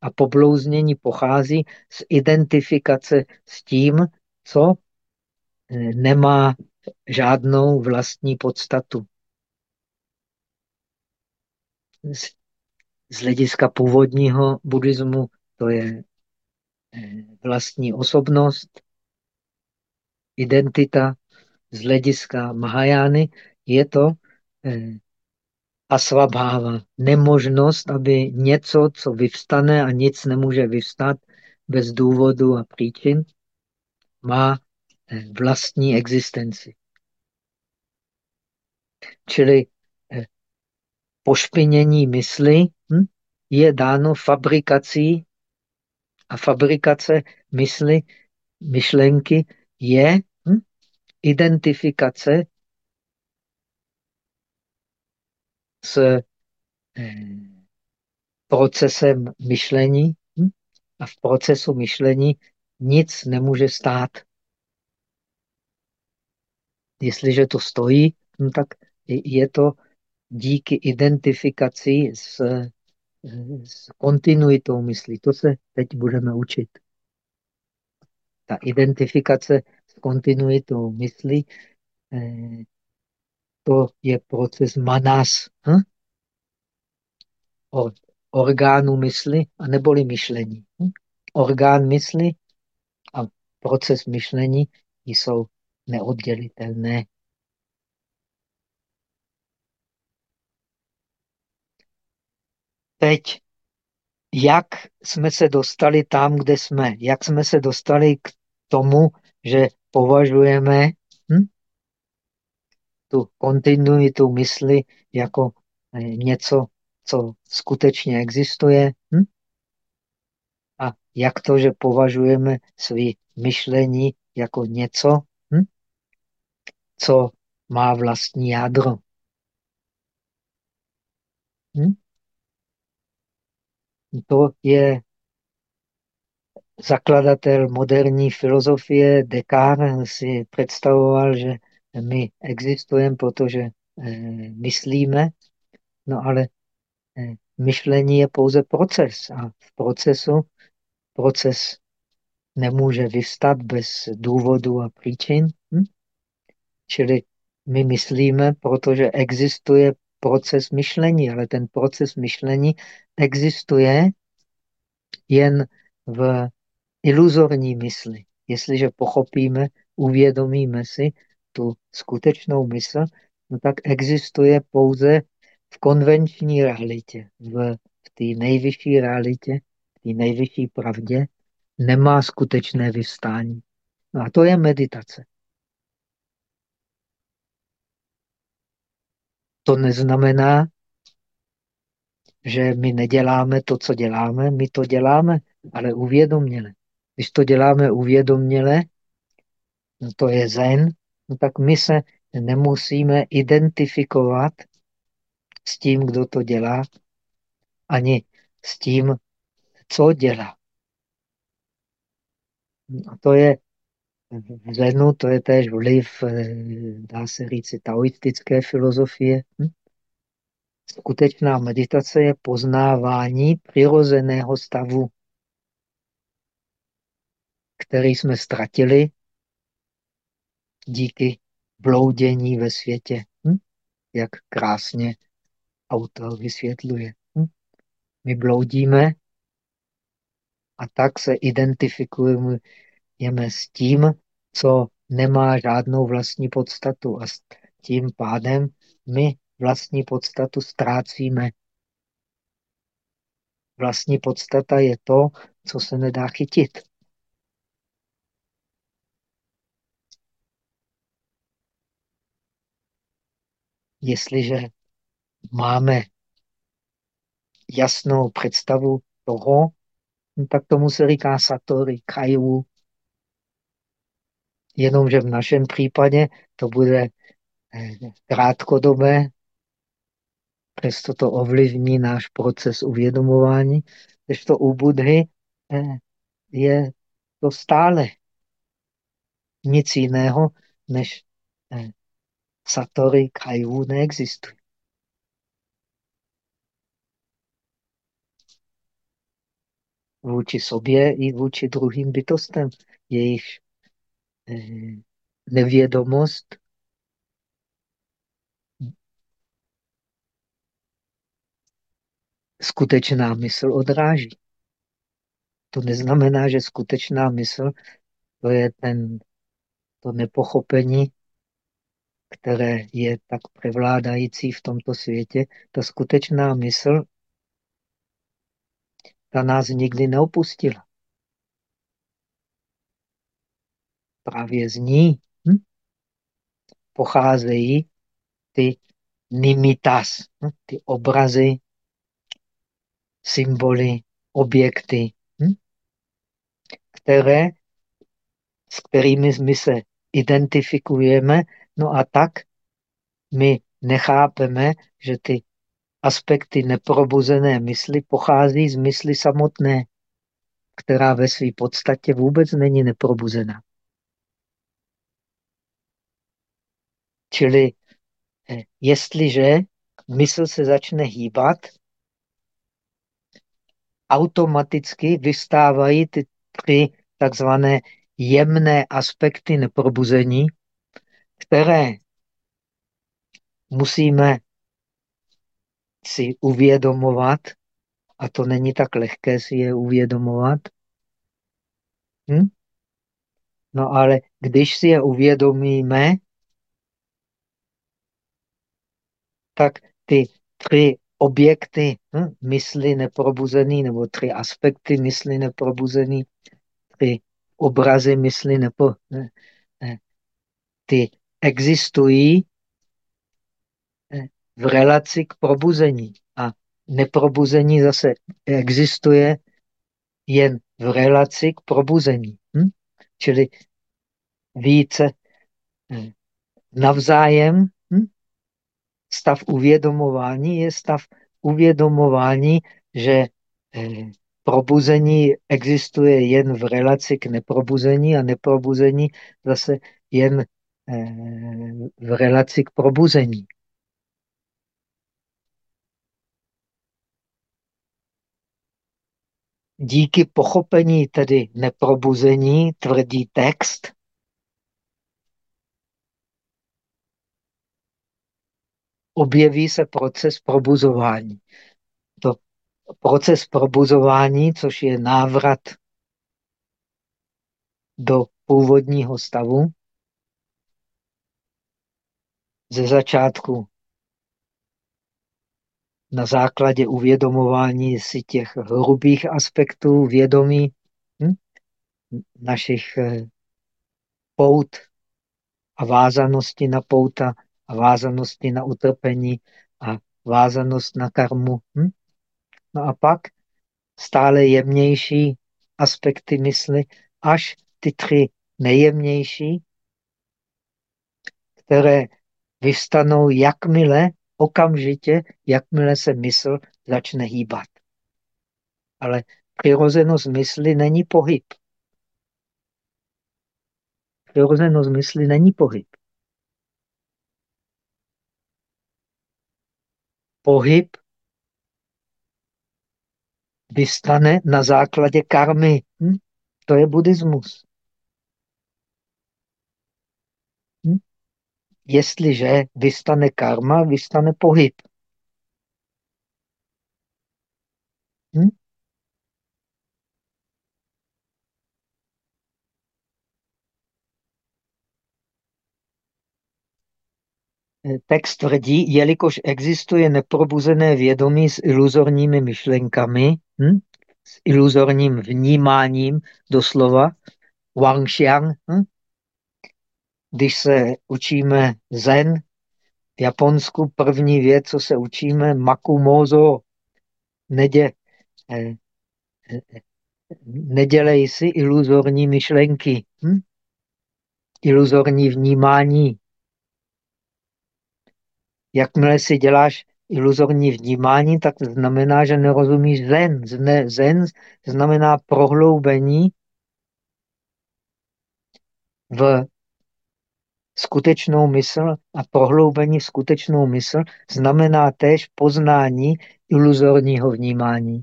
A poblouznění pochází z identifikace s tím, co eh, nemá žádnou vlastní podstatu. Z hlediska původního buddhismu to je eh, vlastní osobnost, identita. Z hlediska Mahajány je to eh, asvabháva, nemožnost, aby něco, co vyvstane a nic nemůže vyvstat bez důvodu a příčin, má eh, vlastní existenci. Čili eh, pošpinění mysli hm, je dáno fabrikací a fabrikace mysli, myšlenky je hm, identifikace s eh, procesem myšlení hm? a v procesu myšlení nic nemůže stát. Jestliže to stojí, no tak je to díky identifikaci s, s kontinuitou myslí. To se teď budeme učit. Ta identifikace s kontinuitou myslí eh, to je proces manas. Hm? Od orgánu mysli a neboli myšlení. Hm? Orgán mysli a proces myšlení jsou neoddělitelné. Teď, jak jsme se dostali tam, kde jsme? Jak jsme se dostali k tomu, že považujeme? Tu kontinuitu mysli jako eh, něco, co skutečně existuje. Hm? A jak to, že považujeme svý myšlení jako něco, hm? co má vlastní jádro. Hm? To je zakladatel moderní filozofie Descartes si představoval, že my existujeme, protože eh, myslíme, no ale eh, myšlení je pouze proces a v procesu proces nemůže vyvstat bez důvodu a příčin. Hm? Čili my myslíme, protože existuje proces myšlení, ale ten proces myšlení existuje jen v iluzorní mysli. Jestliže pochopíme, uvědomíme si tu skutečnou mysl, no tak existuje pouze v konvenční realitě, v, v té nejvyšší realitě, v té nejvyšší pravdě, nemá skutečné vystání. No a to je meditace. To neznamená, že my neděláme to, co děláme, my to děláme, ale uvědoměle. Když to děláme uvědoměle, no to je zen, no tak my se nemusíme identifikovat s tím, kdo to dělá, ani s tím, co dělá. A to je v Zenu, to je též vliv, eh, dá se říct, taoistické filozofie. Hm? Skutečná meditace je poznávání přirozeného stavu, který jsme ztratili díky bloudění ve světě. Hm? Jak krásně autor vysvětluje. Hm? My bloudíme a tak se identifikujeme s tím, co nemá žádnou vlastní podstatu a tím pádem my vlastní podstatu ztrácíme. Vlastní podstata je to, co se nedá chytit. Jestliže máme jasnou představu toho, tak tomu se říká satori, kaiwu. Jenomže v našem případě to bude eh, krátkodobé, přesto to ovlivní náš proces uvědomování, když to u Budhy eh, je to stále nic jiného, než eh, Satori Kaiwu neexistuje. Vůči sobě i vůči druhým bytostem. Jejich eh, nevědomost skutečná mysl odráží. To neznamená, že skutečná mysl to je ten, to nepochopení, které je tak převládající v tomto světě. Ta skutečná mysl, ta nás nikdy neopustila. Právě z ní hm, pocházejí ty nimitas, hm, ty obrazy, symboly, objekty, hm? které, s kterými my se identifikujeme, no a tak my nechápeme, že ty aspekty neprobuzené mysli pochází z mysli samotné, která ve své podstatě vůbec není neprobuzená. Čili eh, jestliže mysl se začne hýbat, automaticky vystávají ty tři takzvané jemné aspekty neprobuzení, které musíme si uvědomovat, a to není tak lehké si je uvědomovat. Hm? No ale když si je uvědomíme, tak ty tři objekty hm, mysli neprobuzený, nebo tři aspekty mysli neprobuzený, tři obrazy mysli nepo, ne, ne, ty existují eh, v relaci k probuzení. A neprobuzení zase existuje jen v relaci k probuzení. Hm? Čili více hm, navzájem hm? stav uvědomování je stav uvědomování, že eh, probuzení existuje jen v relaci k neprobuzení a neprobuzení zase jen eh, v relaci k probuzení. Díky pochopení tedy neprobuzení tvrdý text, objeví se proces probuzování. To proces probuzování, což je návrat do původního stavu, ze začátku na základě uvědomování si těch hrubých aspektů vědomí hm? našich eh, pout a vázanosti na pouta a vázanosti na utrpení a vázanost na karmu. Hm? No a pak stále jemnější aspekty mysli, až ty tři nejjemnější, které vystanou jakmile, okamžitě, jakmile se mysl začne hýbat. Ale přirozenost mysli není pohyb. Přirozenost mysli není pohyb. Pohyb vystane na základě karmy. Hm? To je buddhismus. Jestliže vystane karma, vystane pohyb. Hm? Text tvrdí, jelikož existuje neprobuzené vědomí s iluzorními myšlenkami, hm? s iluzorním vnímáním doslova, Wang Xiang, hm? Když se učíme zen v Japonsku, první věc, co se učíme, makumozo, nedě, eh, eh, nedělej si iluzorní myšlenky, hm? iluzorní vnímání. Jakmile si děláš iluzorní vnímání, tak znamená, že nerozumíš zen. Zen znamená prohloubení v skutečnou mysl a prohloubení skutečnou mysl znamená též poznání iluzorního vnímání.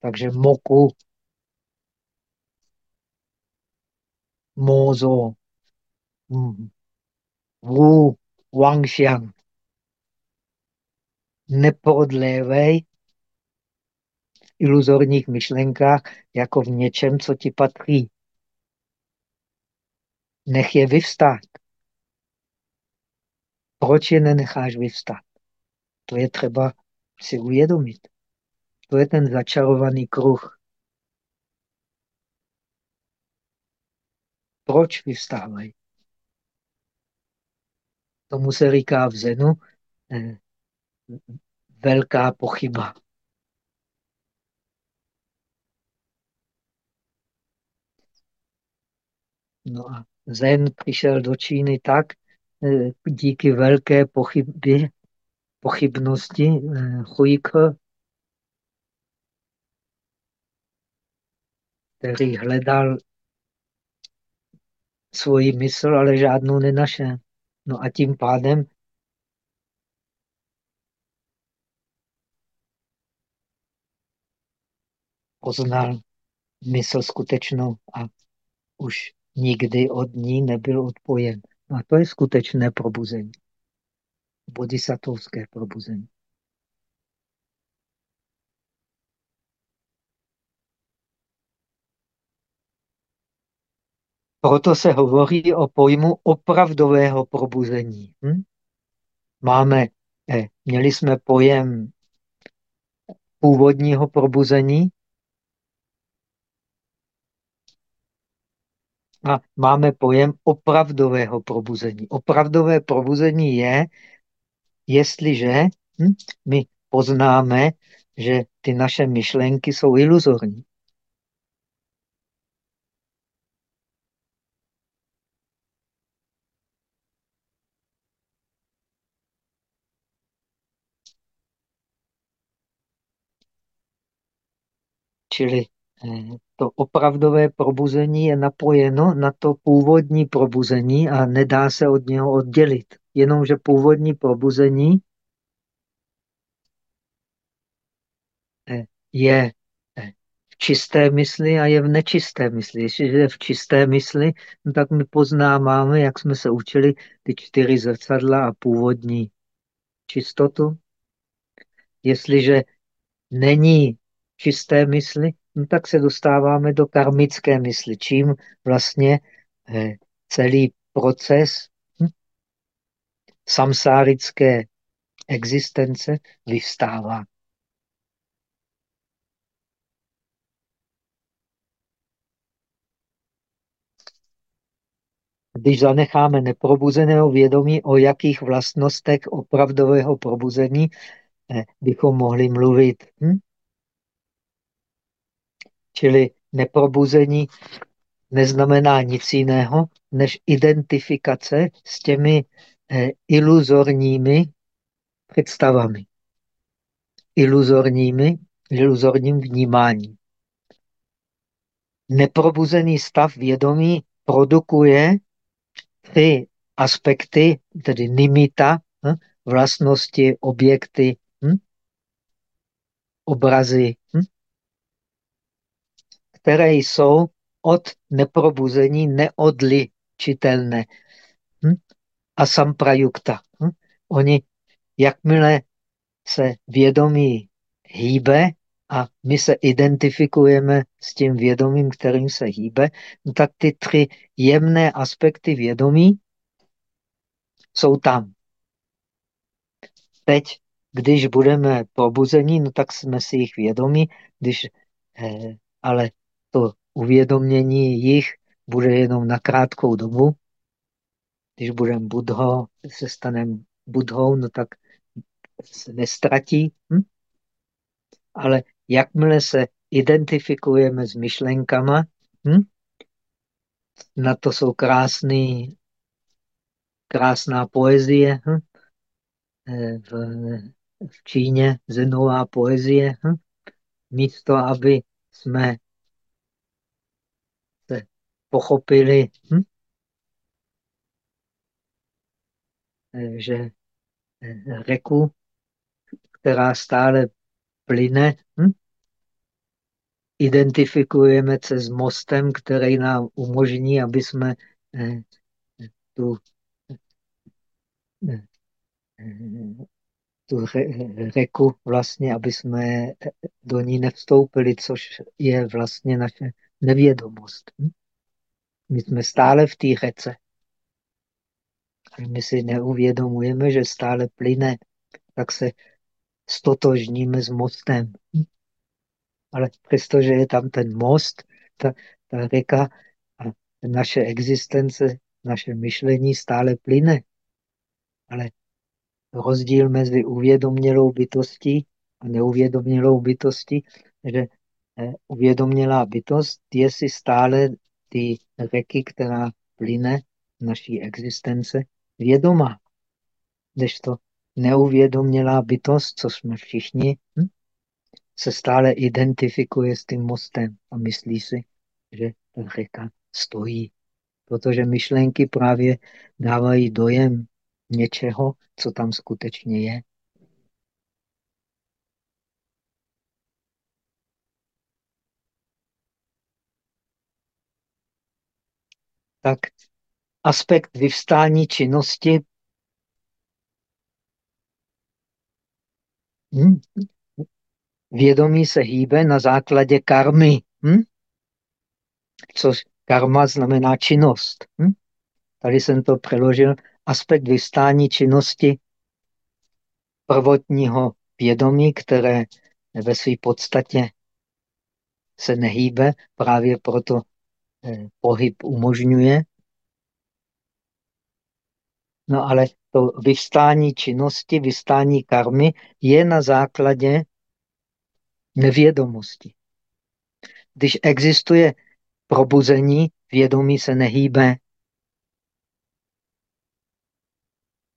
Takže moku, mozo, Wu Wangxiang. Nepodlévej iluzorních myšlenkách jako v něčem, co ti patří. Nech je vyvstát. Proč je nenecháš vyvstát? To je třeba si uvědomit. To je ten začarovaný kruh. Proč vyvstávají? Tomu se říká v Zenu eh, velká pochyba. No a Zen přišel do Číny tak, eh, díky velké pochybě, pochybnosti eh, Huike, který hledal svoji mysl, ale žádnou nenašel. No a tím pádem poznal mysl skutečnou a už nikdy od ní nebyl odpojen. No a to je skutečné probuzení. Bodhisattvovské probuzení. Proto se hovorí o pojmu opravdového probuzení. Hm? Máme, eh, měli jsme pojem původního probuzení a máme pojem opravdového probuzení. Opravdové probuzení je, jestliže hm, my poznáme že ty naše myšlenky jsou iluzorní. Čili to opravdové probuzení je napojeno na to původní probuzení a nedá se od něho oddělit. Jenomže původní probuzení je v čisté mysli a je v nečisté mysli. Jestliže je v čisté mysli, no tak my poznáváme, jak jsme se učili, ty čtyři zrcadla a původní čistotu. Jestliže není čisté mysli, no tak se dostáváme do karmické mysli, čím vlastně eh, celý proces hm, samsárické existence vyvstává. Když zanecháme neprobuzeného vědomí, o jakých vlastnostech opravdového probuzení eh, bychom mohli mluvit. Hm? Čili neprobuzení neznamená nic jiného, než identifikace s těmi eh, iluzorními představami. Iluzorními, iluzorním vnímáním. Neprobuzený stav vědomí produkuje tři aspekty, tedy nimita, hm, vlastnosti, objekty, hm, obrazy, hm, které jsou od neprobuzení neodličitelné. Hm? A samprajukta. Hm? Oni, jakmile se vědomí hýbe a my se identifikujeme s tím vědomím, kterým se hýbe, no tak ty tři jemné aspekty vědomí jsou tam. Teď, když budeme probuzení, no tak jsme si jich vědomí, když, eh, ale to uvědomění jich bude jenom na krátkou dobu. Když budeme budho, se staneme budhou, no tak se nestratí. Hm? Ale jakmile se identifikujeme s myšlenkama, hm? na to jsou krásný, krásná poezie. Hm? Eh, v, v Číně zenová poezie. Hm? Místo, aby jsme pochopili, hm? Eh, že eh, řeku, která stále plyne, hm? identifikujeme se s mostem, který nám umožní, aby jsme eh, tu, tu řeku vlastně, aby jsme do ní nevstoupili, což je vlastně naše nevědomost. Hm? My jsme stále v té řece. My si neuvědomujeme, že stále plyne, tak se stotožníme s mostem. Ale přestože je tam ten most, ta, ta řeka a naše existence, naše myšlení stále plyne. Ale rozdíl mezi uvědomělou bytostí a neuvědomělou bytostí, že eh, uvědomělá bytost je si stále ty řeky, která plyne naší existence, vědomá. to neuvědomělá bytost, co jsme všichni, hm? se stále identifikuje s tím mostem a myslí si, že ta řeka stojí. Protože myšlenky právě dávají dojem něčeho, co tam skutečně je. Tak aspekt vyvstání činnosti hm? vědomí se hýbe na základě karmy. Hm? Což karma znamená činnost. Hm? Tady jsem to přeložil. Aspekt vystání činnosti prvotního vědomí, které ve své podstatě se nehýbe, právě proto pohyb umožňuje. No ale to vystání činnosti, vystání karmy je na základě nevědomosti. Když existuje probuzení, vědomí se nehýbe.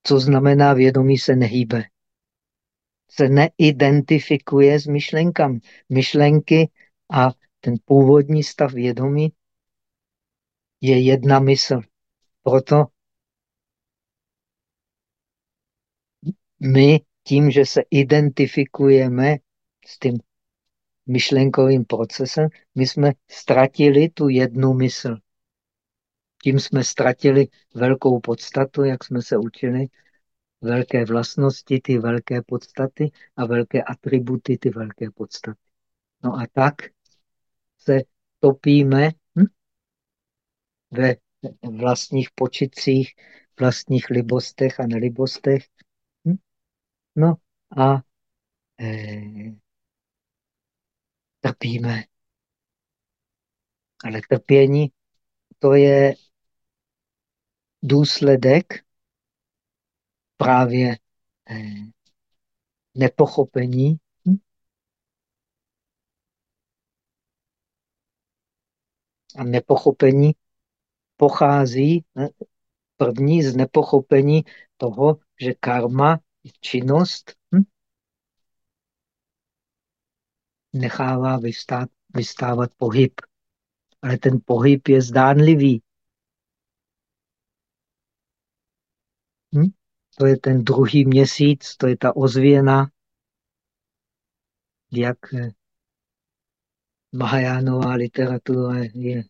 Co znamená vědomí se nehýbe? Se neidentifikuje s myšlenkami. Myšlenky a ten původní stav vědomí je jedna mysl. Proto my tím, že se identifikujeme s tím myšlenkovým procesem, my jsme ztratili tu jednu mysl. Tím jsme ztratili velkou podstatu, jak jsme se učili, velké vlastnosti, ty velké podstaty a velké atributy, ty velké podstaty. No a tak se topíme? Ve vlastních počitcích, vlastních libostech a nelibostech. Hm? No a eh, trpíme. Ale trpění to je důsledek právě eh, nepochopení hm? a nepochopení pochází první z nepochopení toho, že karma, činnost, hm? nechává vystát, vystávat pohyb. Ale ten pohyb je zdánlivý. Hm? To je ten druhý měsíc, to je ta ozvěna, jak eh, Mahajánová literatura je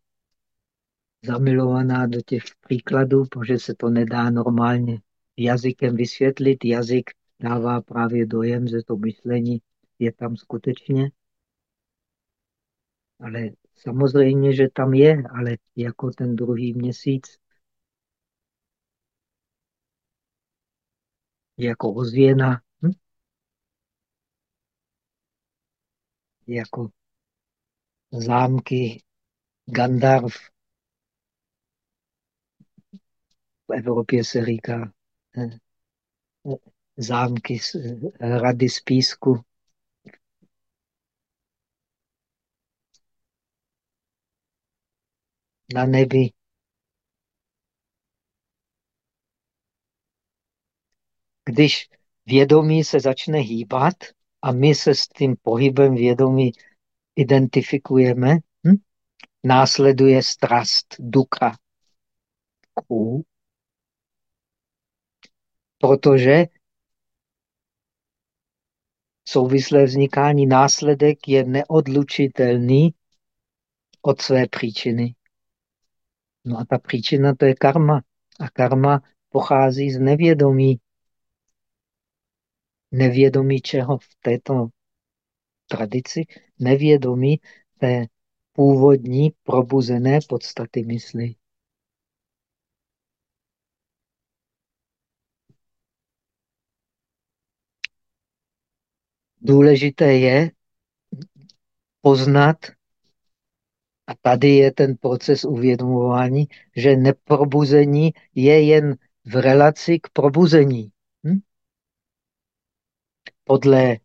zamilovaná do těch příkladů, protože se to nedá normálně jazykem vysvětlit. Jazyk dává právě dojem, že to myšlení je tam skutečně. Ale samozřejmě, že tam je, ale jako ten druhý měsíc, jako ozvěna, hm? jako zámky Gandharv. V Evropě se říká eh, eh, zámky eh, rady z písku. Na nebi když vědomí se začne hýbat a my se s tím pohybem vědomí identifikujeme, hm? následuje strast, duka. Ků. Protože souvislé vznikání následek je neodlučitelný od své příčiny. No a ta příčina to je karma. A karma pochází z nevědomí. Nevědomí čeho v této tradici? Nevědomí té původní probuzené podstaty mysli. Důležité je poznat, a tady je ten proces uvědomování, že neprobuzení je jen v relaci k probuzení. Hm? Podle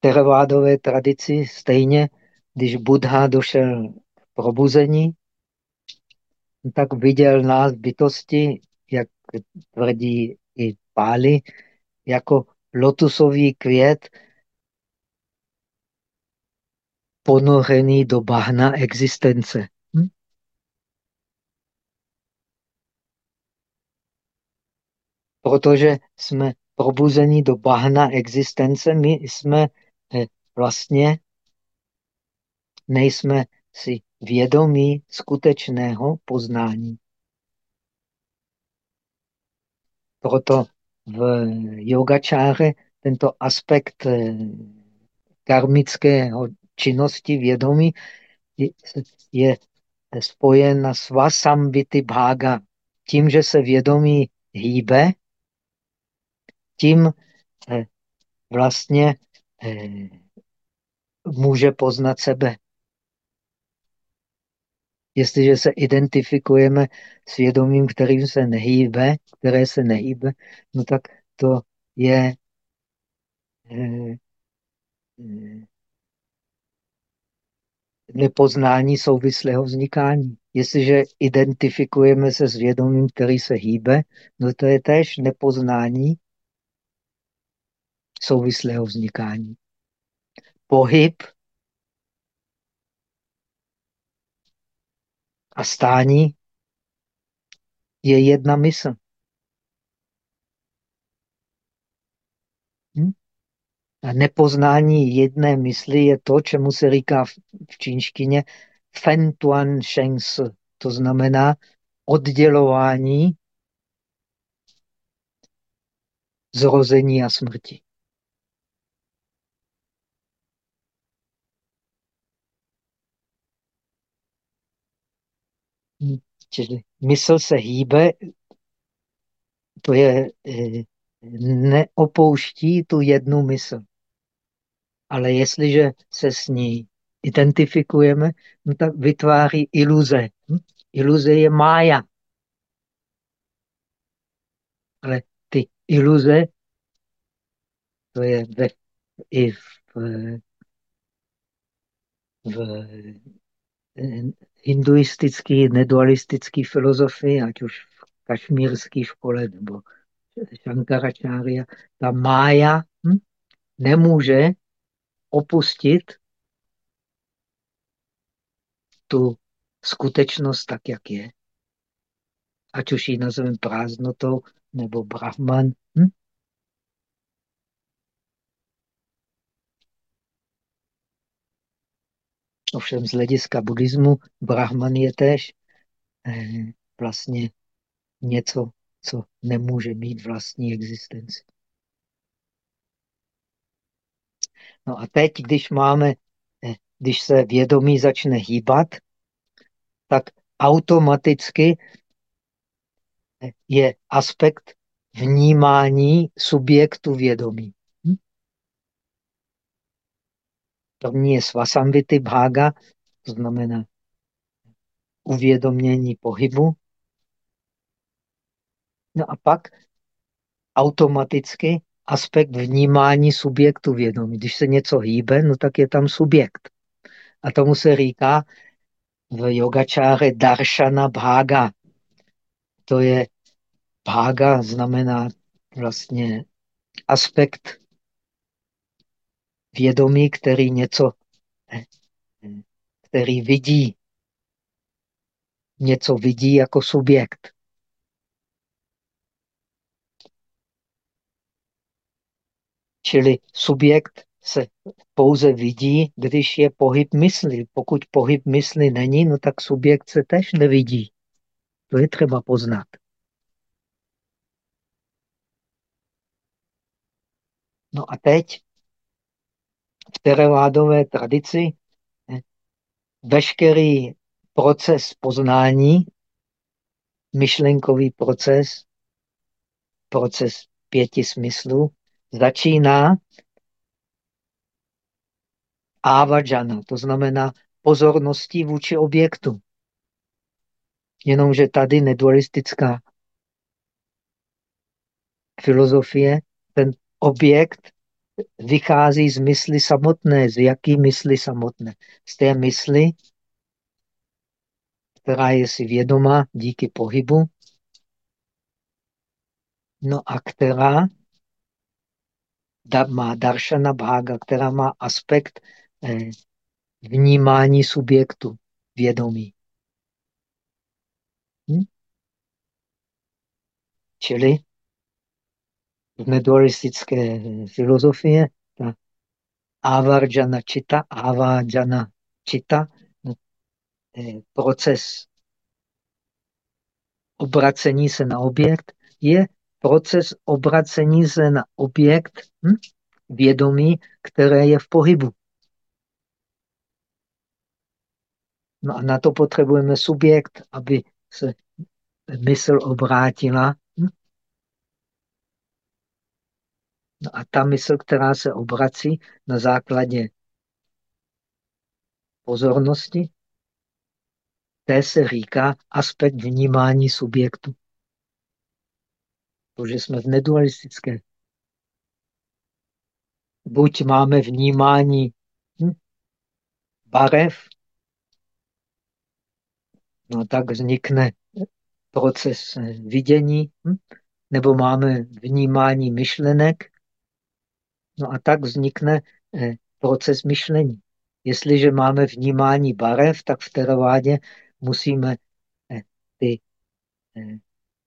teravádové tradici stejně, když Buddha došel k probuzení, tak viděl nás bytosti, jak tvrdí i Páli, jako lotusový květ ponořený do bahna existence. Hm? Protože jsme probuzení do bahna existence, my jsme eh, vlastně nejsme si vědomí skutečného poznání. Proto v yogačáře tento aspekt eh, karmického činnosti vědomí je spojen s vasambity bhaga. Tím, že se vědomí hýbe, tím eh, vlastně eh, může poznat sebe. Jestliže se identifikujeme s vědomím, kterým se nehýbe, které se nehýbe, no tak to je nepoznání souvislého vznikání. Jestliže identifikujeme se s vědomím, který se hýbe, no to je též nepoznání souvislého vznikání. Pohyb a stání je jedna mysl. Hm? A nepoznání jedné mysli je to, čemu se říká v čínštině fen tuan sheng To znamená oddělování zrození a smrti. Čili mysl se hýbe, to je, eh, neopouští tu jednu mysl. Ale jestliže se s ní identifikujeme, no tak vytváří iluze. Hm? Iluze je mája. Ale ty iluze, to je ve, i v, v hinduistické, nedualistické filozofii, ať už v kašmírské škole nebo Shankaracharya, ta mája hm, nemůže opustit tu skutečnost tak, jak je. Ať už ji nazveme prázdnotou nebo brahman. Hm? Ovšem z hlediska buddhismu brahman je tež eh, vlastně něco, co nemůže mít vlastní existenci. No a teď, když máme, eh, když se vědomí začne hýbat, tak automaticky eh, je aspekt vnímání subjektu vědomí. Hm? První je svasambity bhága, to znamená uvědomění pohybu. No a pak automaticky aspekt vnímání subjektu vědomí. Když se něco hýbe, no tak je tam subjekt. A tomu se říká v yogačáře darshana bhaga. To je bhaga, znamená vlastně aspekt vědomí, který něco, který vidí, něco vidí jako subjekt. Čili subjekt se pouze vidí, když je pohyb mysli. Pokud pohyb mysli není, no tak subjekt se tež nevidí. To je třeba poznat. No a teď v terevádové tradici eh, veškerý proces poznání, myšlenkový proces, proces pěti smyslů, začíná avajana, to znamená pozorností vůči objektu. Jenomže tady nedualistická filozofie, ten objekt vychází z mysli samotné. Z jaký mysli samotné? Z té mysli, která je si vědomá díky pohybu, no a která má daršana bhága, která má aspekt eh, vnímání subjektu, vědomí. Hm? Čili v nedualistické filozofie ta avarjana čita, avajana čita, eh, proces obracení se na objekt je proces obracení se na objekt hm, vědomí, které je v pohybu. No a na to potřebujeme subjekt, aby se mysl obrátila. Hm? No a ta mysl, která se obrací na základě pozornosti, té se říká aspekt vnímání subjektu. Protože jsme v nedualistické. Buď máme vnímání hm, barev, No tak vznikne proces vidění, hm? nebo máme vnímání myšlenek, no a tak vznikne eh, proces myšlení. Jestliže máme vnímání barev, tak v teravádě musíme eh, ty, eh,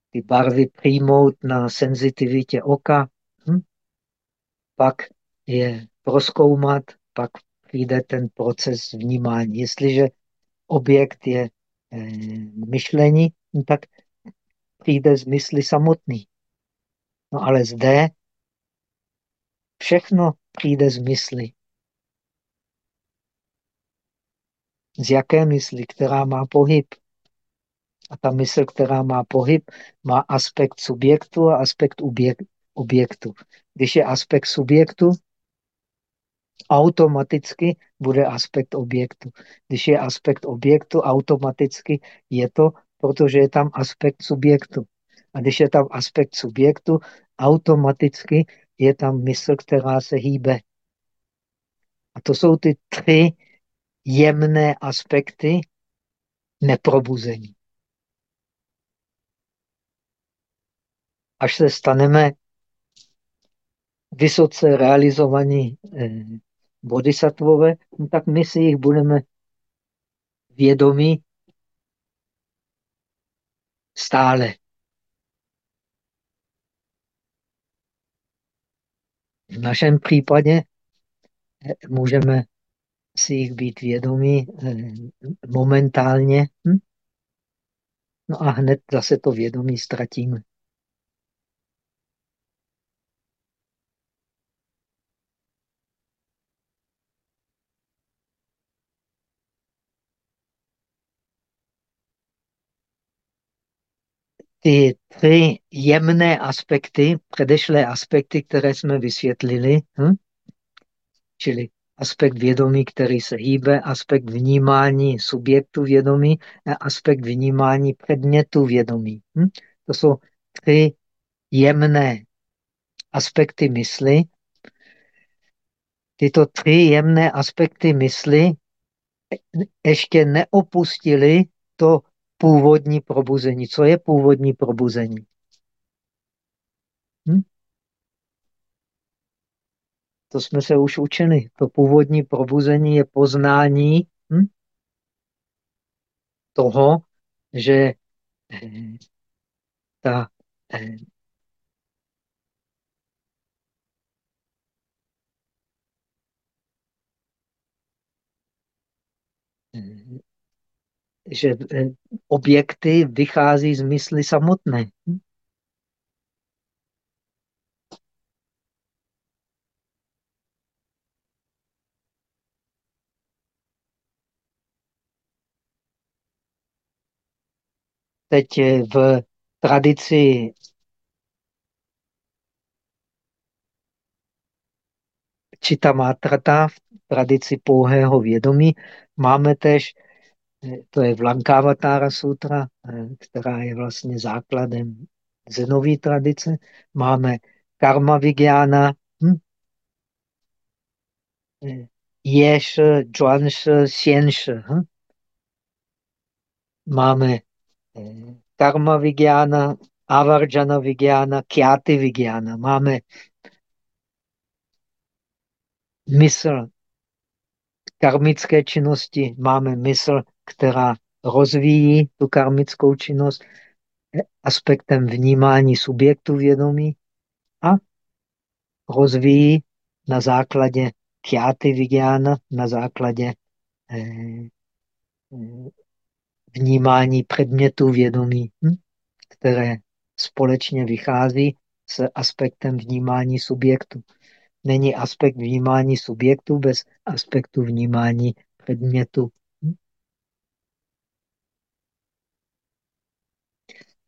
ty barvy přijmout na senzitivitě oka, hm? pak je proskoumat, pak přijde ten proces vnímání. Jestliže objekt je myšlení, no tak přijde z mysli samotný. No ale zde všechno přijde z mysli. Z jaké mysli, která má pohyb? A ta mysl, která má pohyb, má aspekt subjektu a aspekt objektu. Když je aspekt subjektu, automaticky bude aspekt objektu. Když je aspekt objektu, automaticky je to, protože je tam aspekt subjektu. A když je tam aspekt subjektu, automaticky je tam mysl, která se hýbe. A to jsou ty tři jemné aspekty neprobuzení. Až se staneme vysoce realizovaní eh, bodhisattvové, no tak my si jich budeme vědomí stále. V našem případě eh, můžeme si jich být vědomí eh, momentálně hm? no a hned zase to vědomí ztratíme. Ty tři jemné aspekty, předešlé aspekty, které jsme vysvětlili, hm? čili aspekt vědomí, který se hýbe, aspekt vnímání subjektu vědomí a aspekt vnímání předmětu vědomí. Hm? To jsou tři jemné aspekty mysli. Tyto tři jemné aspekty mysli ještě neopustili to původní probuzení. Co je původní probuzení? Hm? To jsme se už učili. To původní probuzení je poznání hm? toho, že eh, ta eh, že eh, objekty vychází z mysli samotné. Teď v tradici Čita Mátrata, v tradici pouhého vědomí, máme tež to je Vlankávatára sutra, eh, která je vlastně základem zenové tradice. Máme karma vigyana, hm? Eh, jesh, juansh, xiensh. Hm? Máme eh, karma vigyana, avarjana vigyana, kyati vigyana. Máme mysl karmické činnosti, máme mysl která rozvíjí tu karmickou činnost aspektem vnímání subjektu vědomí a rozvíjí na základě kjáty vigyána, na základě eh, vnímání předmětů vědomí, hm? které společně vychází s aspektem vnímání subjektu. Není aspekt vnímání subjektu bez aspektu vnímání předmětu.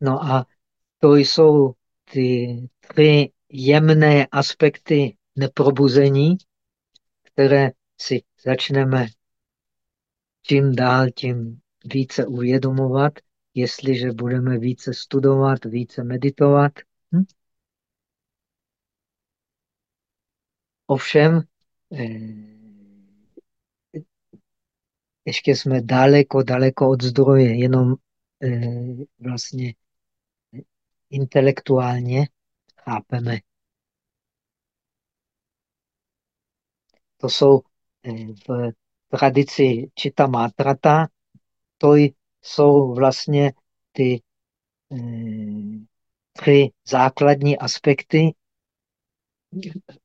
No a to jsou ty tři jemné aspekty neprobuzení, které si začneme čím dál tím více uvědomovat, jestliže budeme více studovat, více meditovat. Hm? Ovšem, eh, ještě jsme daleko, daleko od zdroje, jenom eh, vlastně intelektuálně chápeme. To jsou eh, v tradici Čita Mátrata, to jsou vlastně ty eh, tři základní aspekty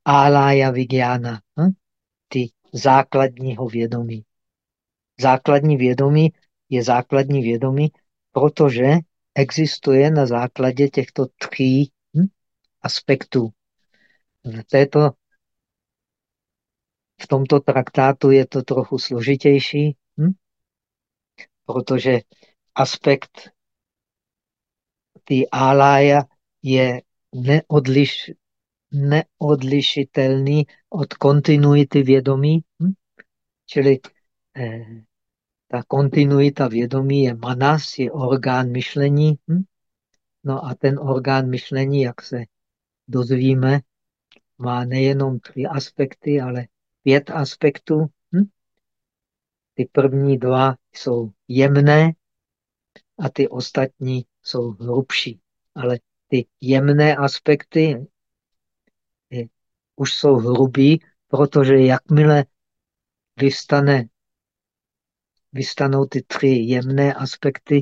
Alaya Vigyana, hm? ty základního vědomí. Základní vědomí je základní vědomí, protože existuje na základě těchto tří hm, aspektů. V, této, v tomto traktátu je to trochu složitější, hm, protože aspekt ty álája je neodliš, neodlišitelný od kontinuity vědomí. Hm? Čili eh, ta kontinuita vědomí je manas, je orgán myšlení. Hm? No a ten orgán myšlení, jak se dozvíme, má nejenom tři aspekty, ale pět aspektů. Hm? Ty první dva jsou jemné a ty ostatní jsou hrubší. Ale ty jemné aspekty je, už jsou hrubý, protože jakmile vystane, vystanou ty tři jemné aspekty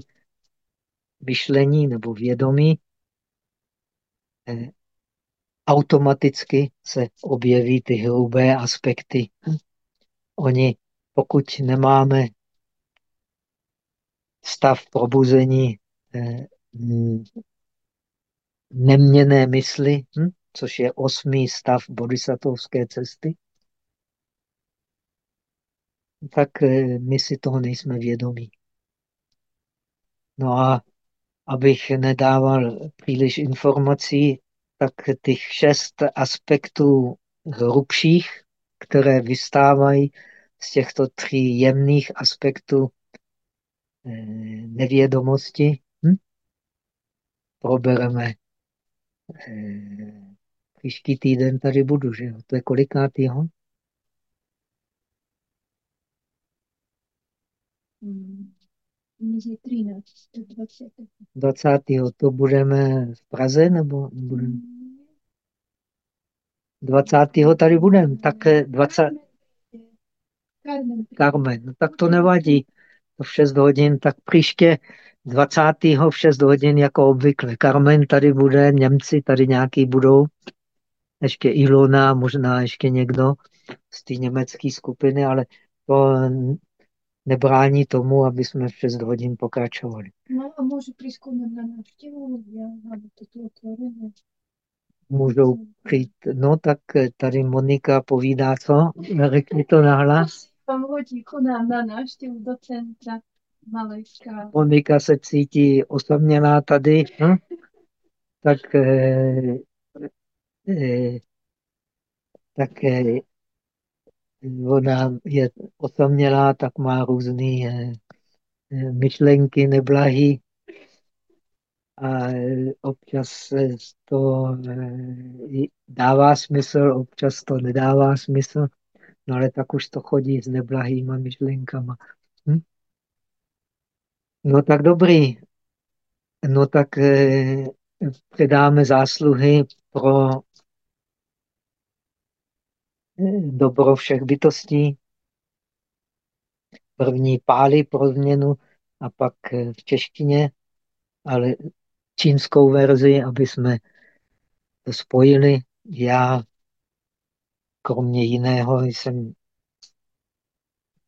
myšlení nebo vědomí, eh, automaticky se objeví ty hrubé aspekty. Oni, pokud nemáme stav probuzení eh, neměné mysli, hm? což je osmý stav bodhisattvovské cesty, tak eh, my si toho nejsme vědomí. No a abych nedával příliš informací, tak těch šest aspektů hrubších, které vystávají z těchto tří jemných aspektů eh, nevědomosti, hm? probereme eh, příští týden tady budu, že jo? To je kolikátýho? 13. 20. 20. To budeme v Praze nebo budeme? 20. tady budeme, tak 20. Carmen. Carmen, no tak to nevadí. To v 6 hodin, tak příště 20. v 6 hodin jako obvykle. Carmen tady bude, Němci tady nějaký budou, ještě Ilona, možná ještě někdo z té německé skupiny, ale to nebrání tomu, aby jsme v 6 hodin pokračovali. No a můžu přijít na návštěvu, já mám toto otvorené. Můžou přijít, no tak tady Monika povídá co? Řekni to nahlas. Vám hodí k nám na návštěvu do centra Malejská. Monika se cítí osamělá tady, hm? tak, eh, eh, tak eh, ona je osamělá, tak má různé eh, eh, myšlenky neblahý a eh, občas to dává smysl, občas to nedává smysl, no ale tak už to chodí s neblahýma myšlenkama. Hm? No tak dobrý. No tak předáme zásluhy pro dobro všech bytostí. První pály pro změnu a pak v češtině, ale čínskou verzi, aby jsme to spojili. Já kromě jiného jsem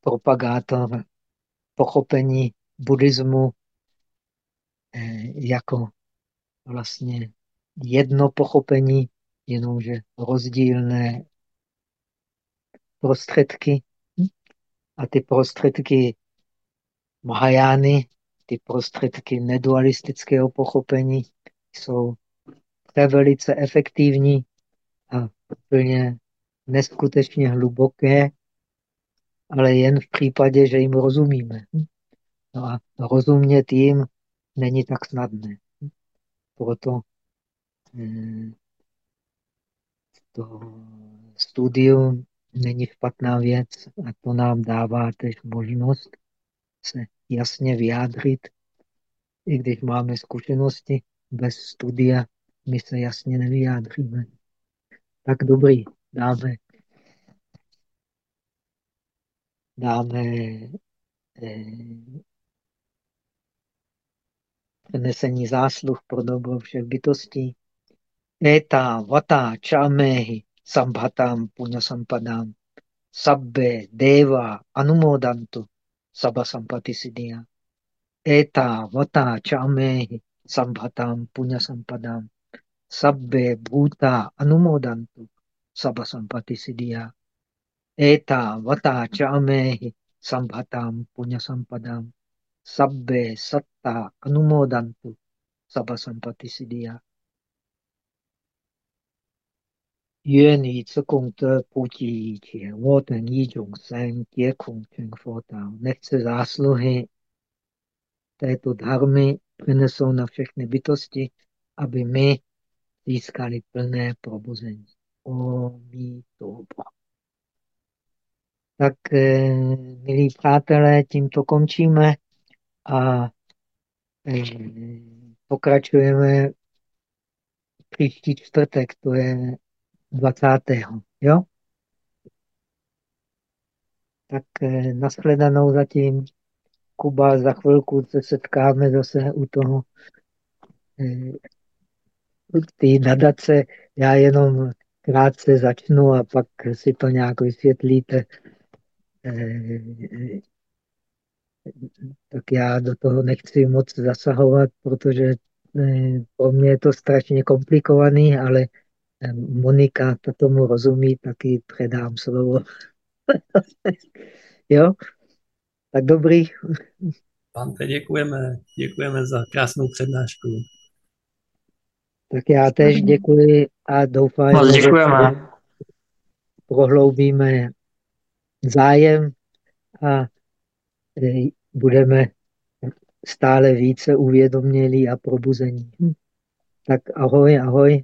propagátor pochopení buddhismu eh, jako vlastně jedno pochopení, jenomže rozdílné prostředky a ty prostředky Mahajány, ty prostředky nedualistického pochopení jsou velice efektivní a úplně neskutečně hluboké, ale jen v případě, že jim rozumíme. No a rozumět jim není tak snadné. Proto eh, to studium není špatná věc a to nám dává tež možnost se jasně vyjádřit I když máme zkušenosti, bez studia my se jasně nevyjádříme. Tak dobrý, dáme, dáme eh, přenesení zásluh pro dobro všech bytostí. Eta vata čamehi sambhatam punya sampadam sabbe deva anumodantu sabha sampati siddhya. Eta vata čamehi sambhatam punya sampadam sabbe bhuta anumodantu sabha sampati siddhya. Eta vata čamehi sambhatam punya sampadam sabbe satta anumodantu sabha sampati siddhya. 愿你自功德普及一切，我等一众生皆空成佛道。Nechce zásluhy této dharmy přinesou na všechny bytosti, aby my získali plné probuzení. Omí to. Tak, milí přátelé, tímto končíme a pokračujeme příští čtvrtek, to je 20. Jo? Tak eh, nashledanou zatím. Kuba, za chvilku se setkáme zase u toho eh, ty nadace. Já jenom krátce začnu a pak si to nějak vysvětlíte. Eh, tak já do toho nechci moc zasahovat, protože pro mě je to strašně komplikovaný, ale Monika to tomu rozumí, taky předám slovo. jo? Tak dobrý. Pante, děkujeme. Děkujeme za krásnou přednášku. Tak já tež děkuji a doufám, že prohloubíme zájem a e, budeme stále více uvědomělí a probuzení. Tak ahoj, ahoj.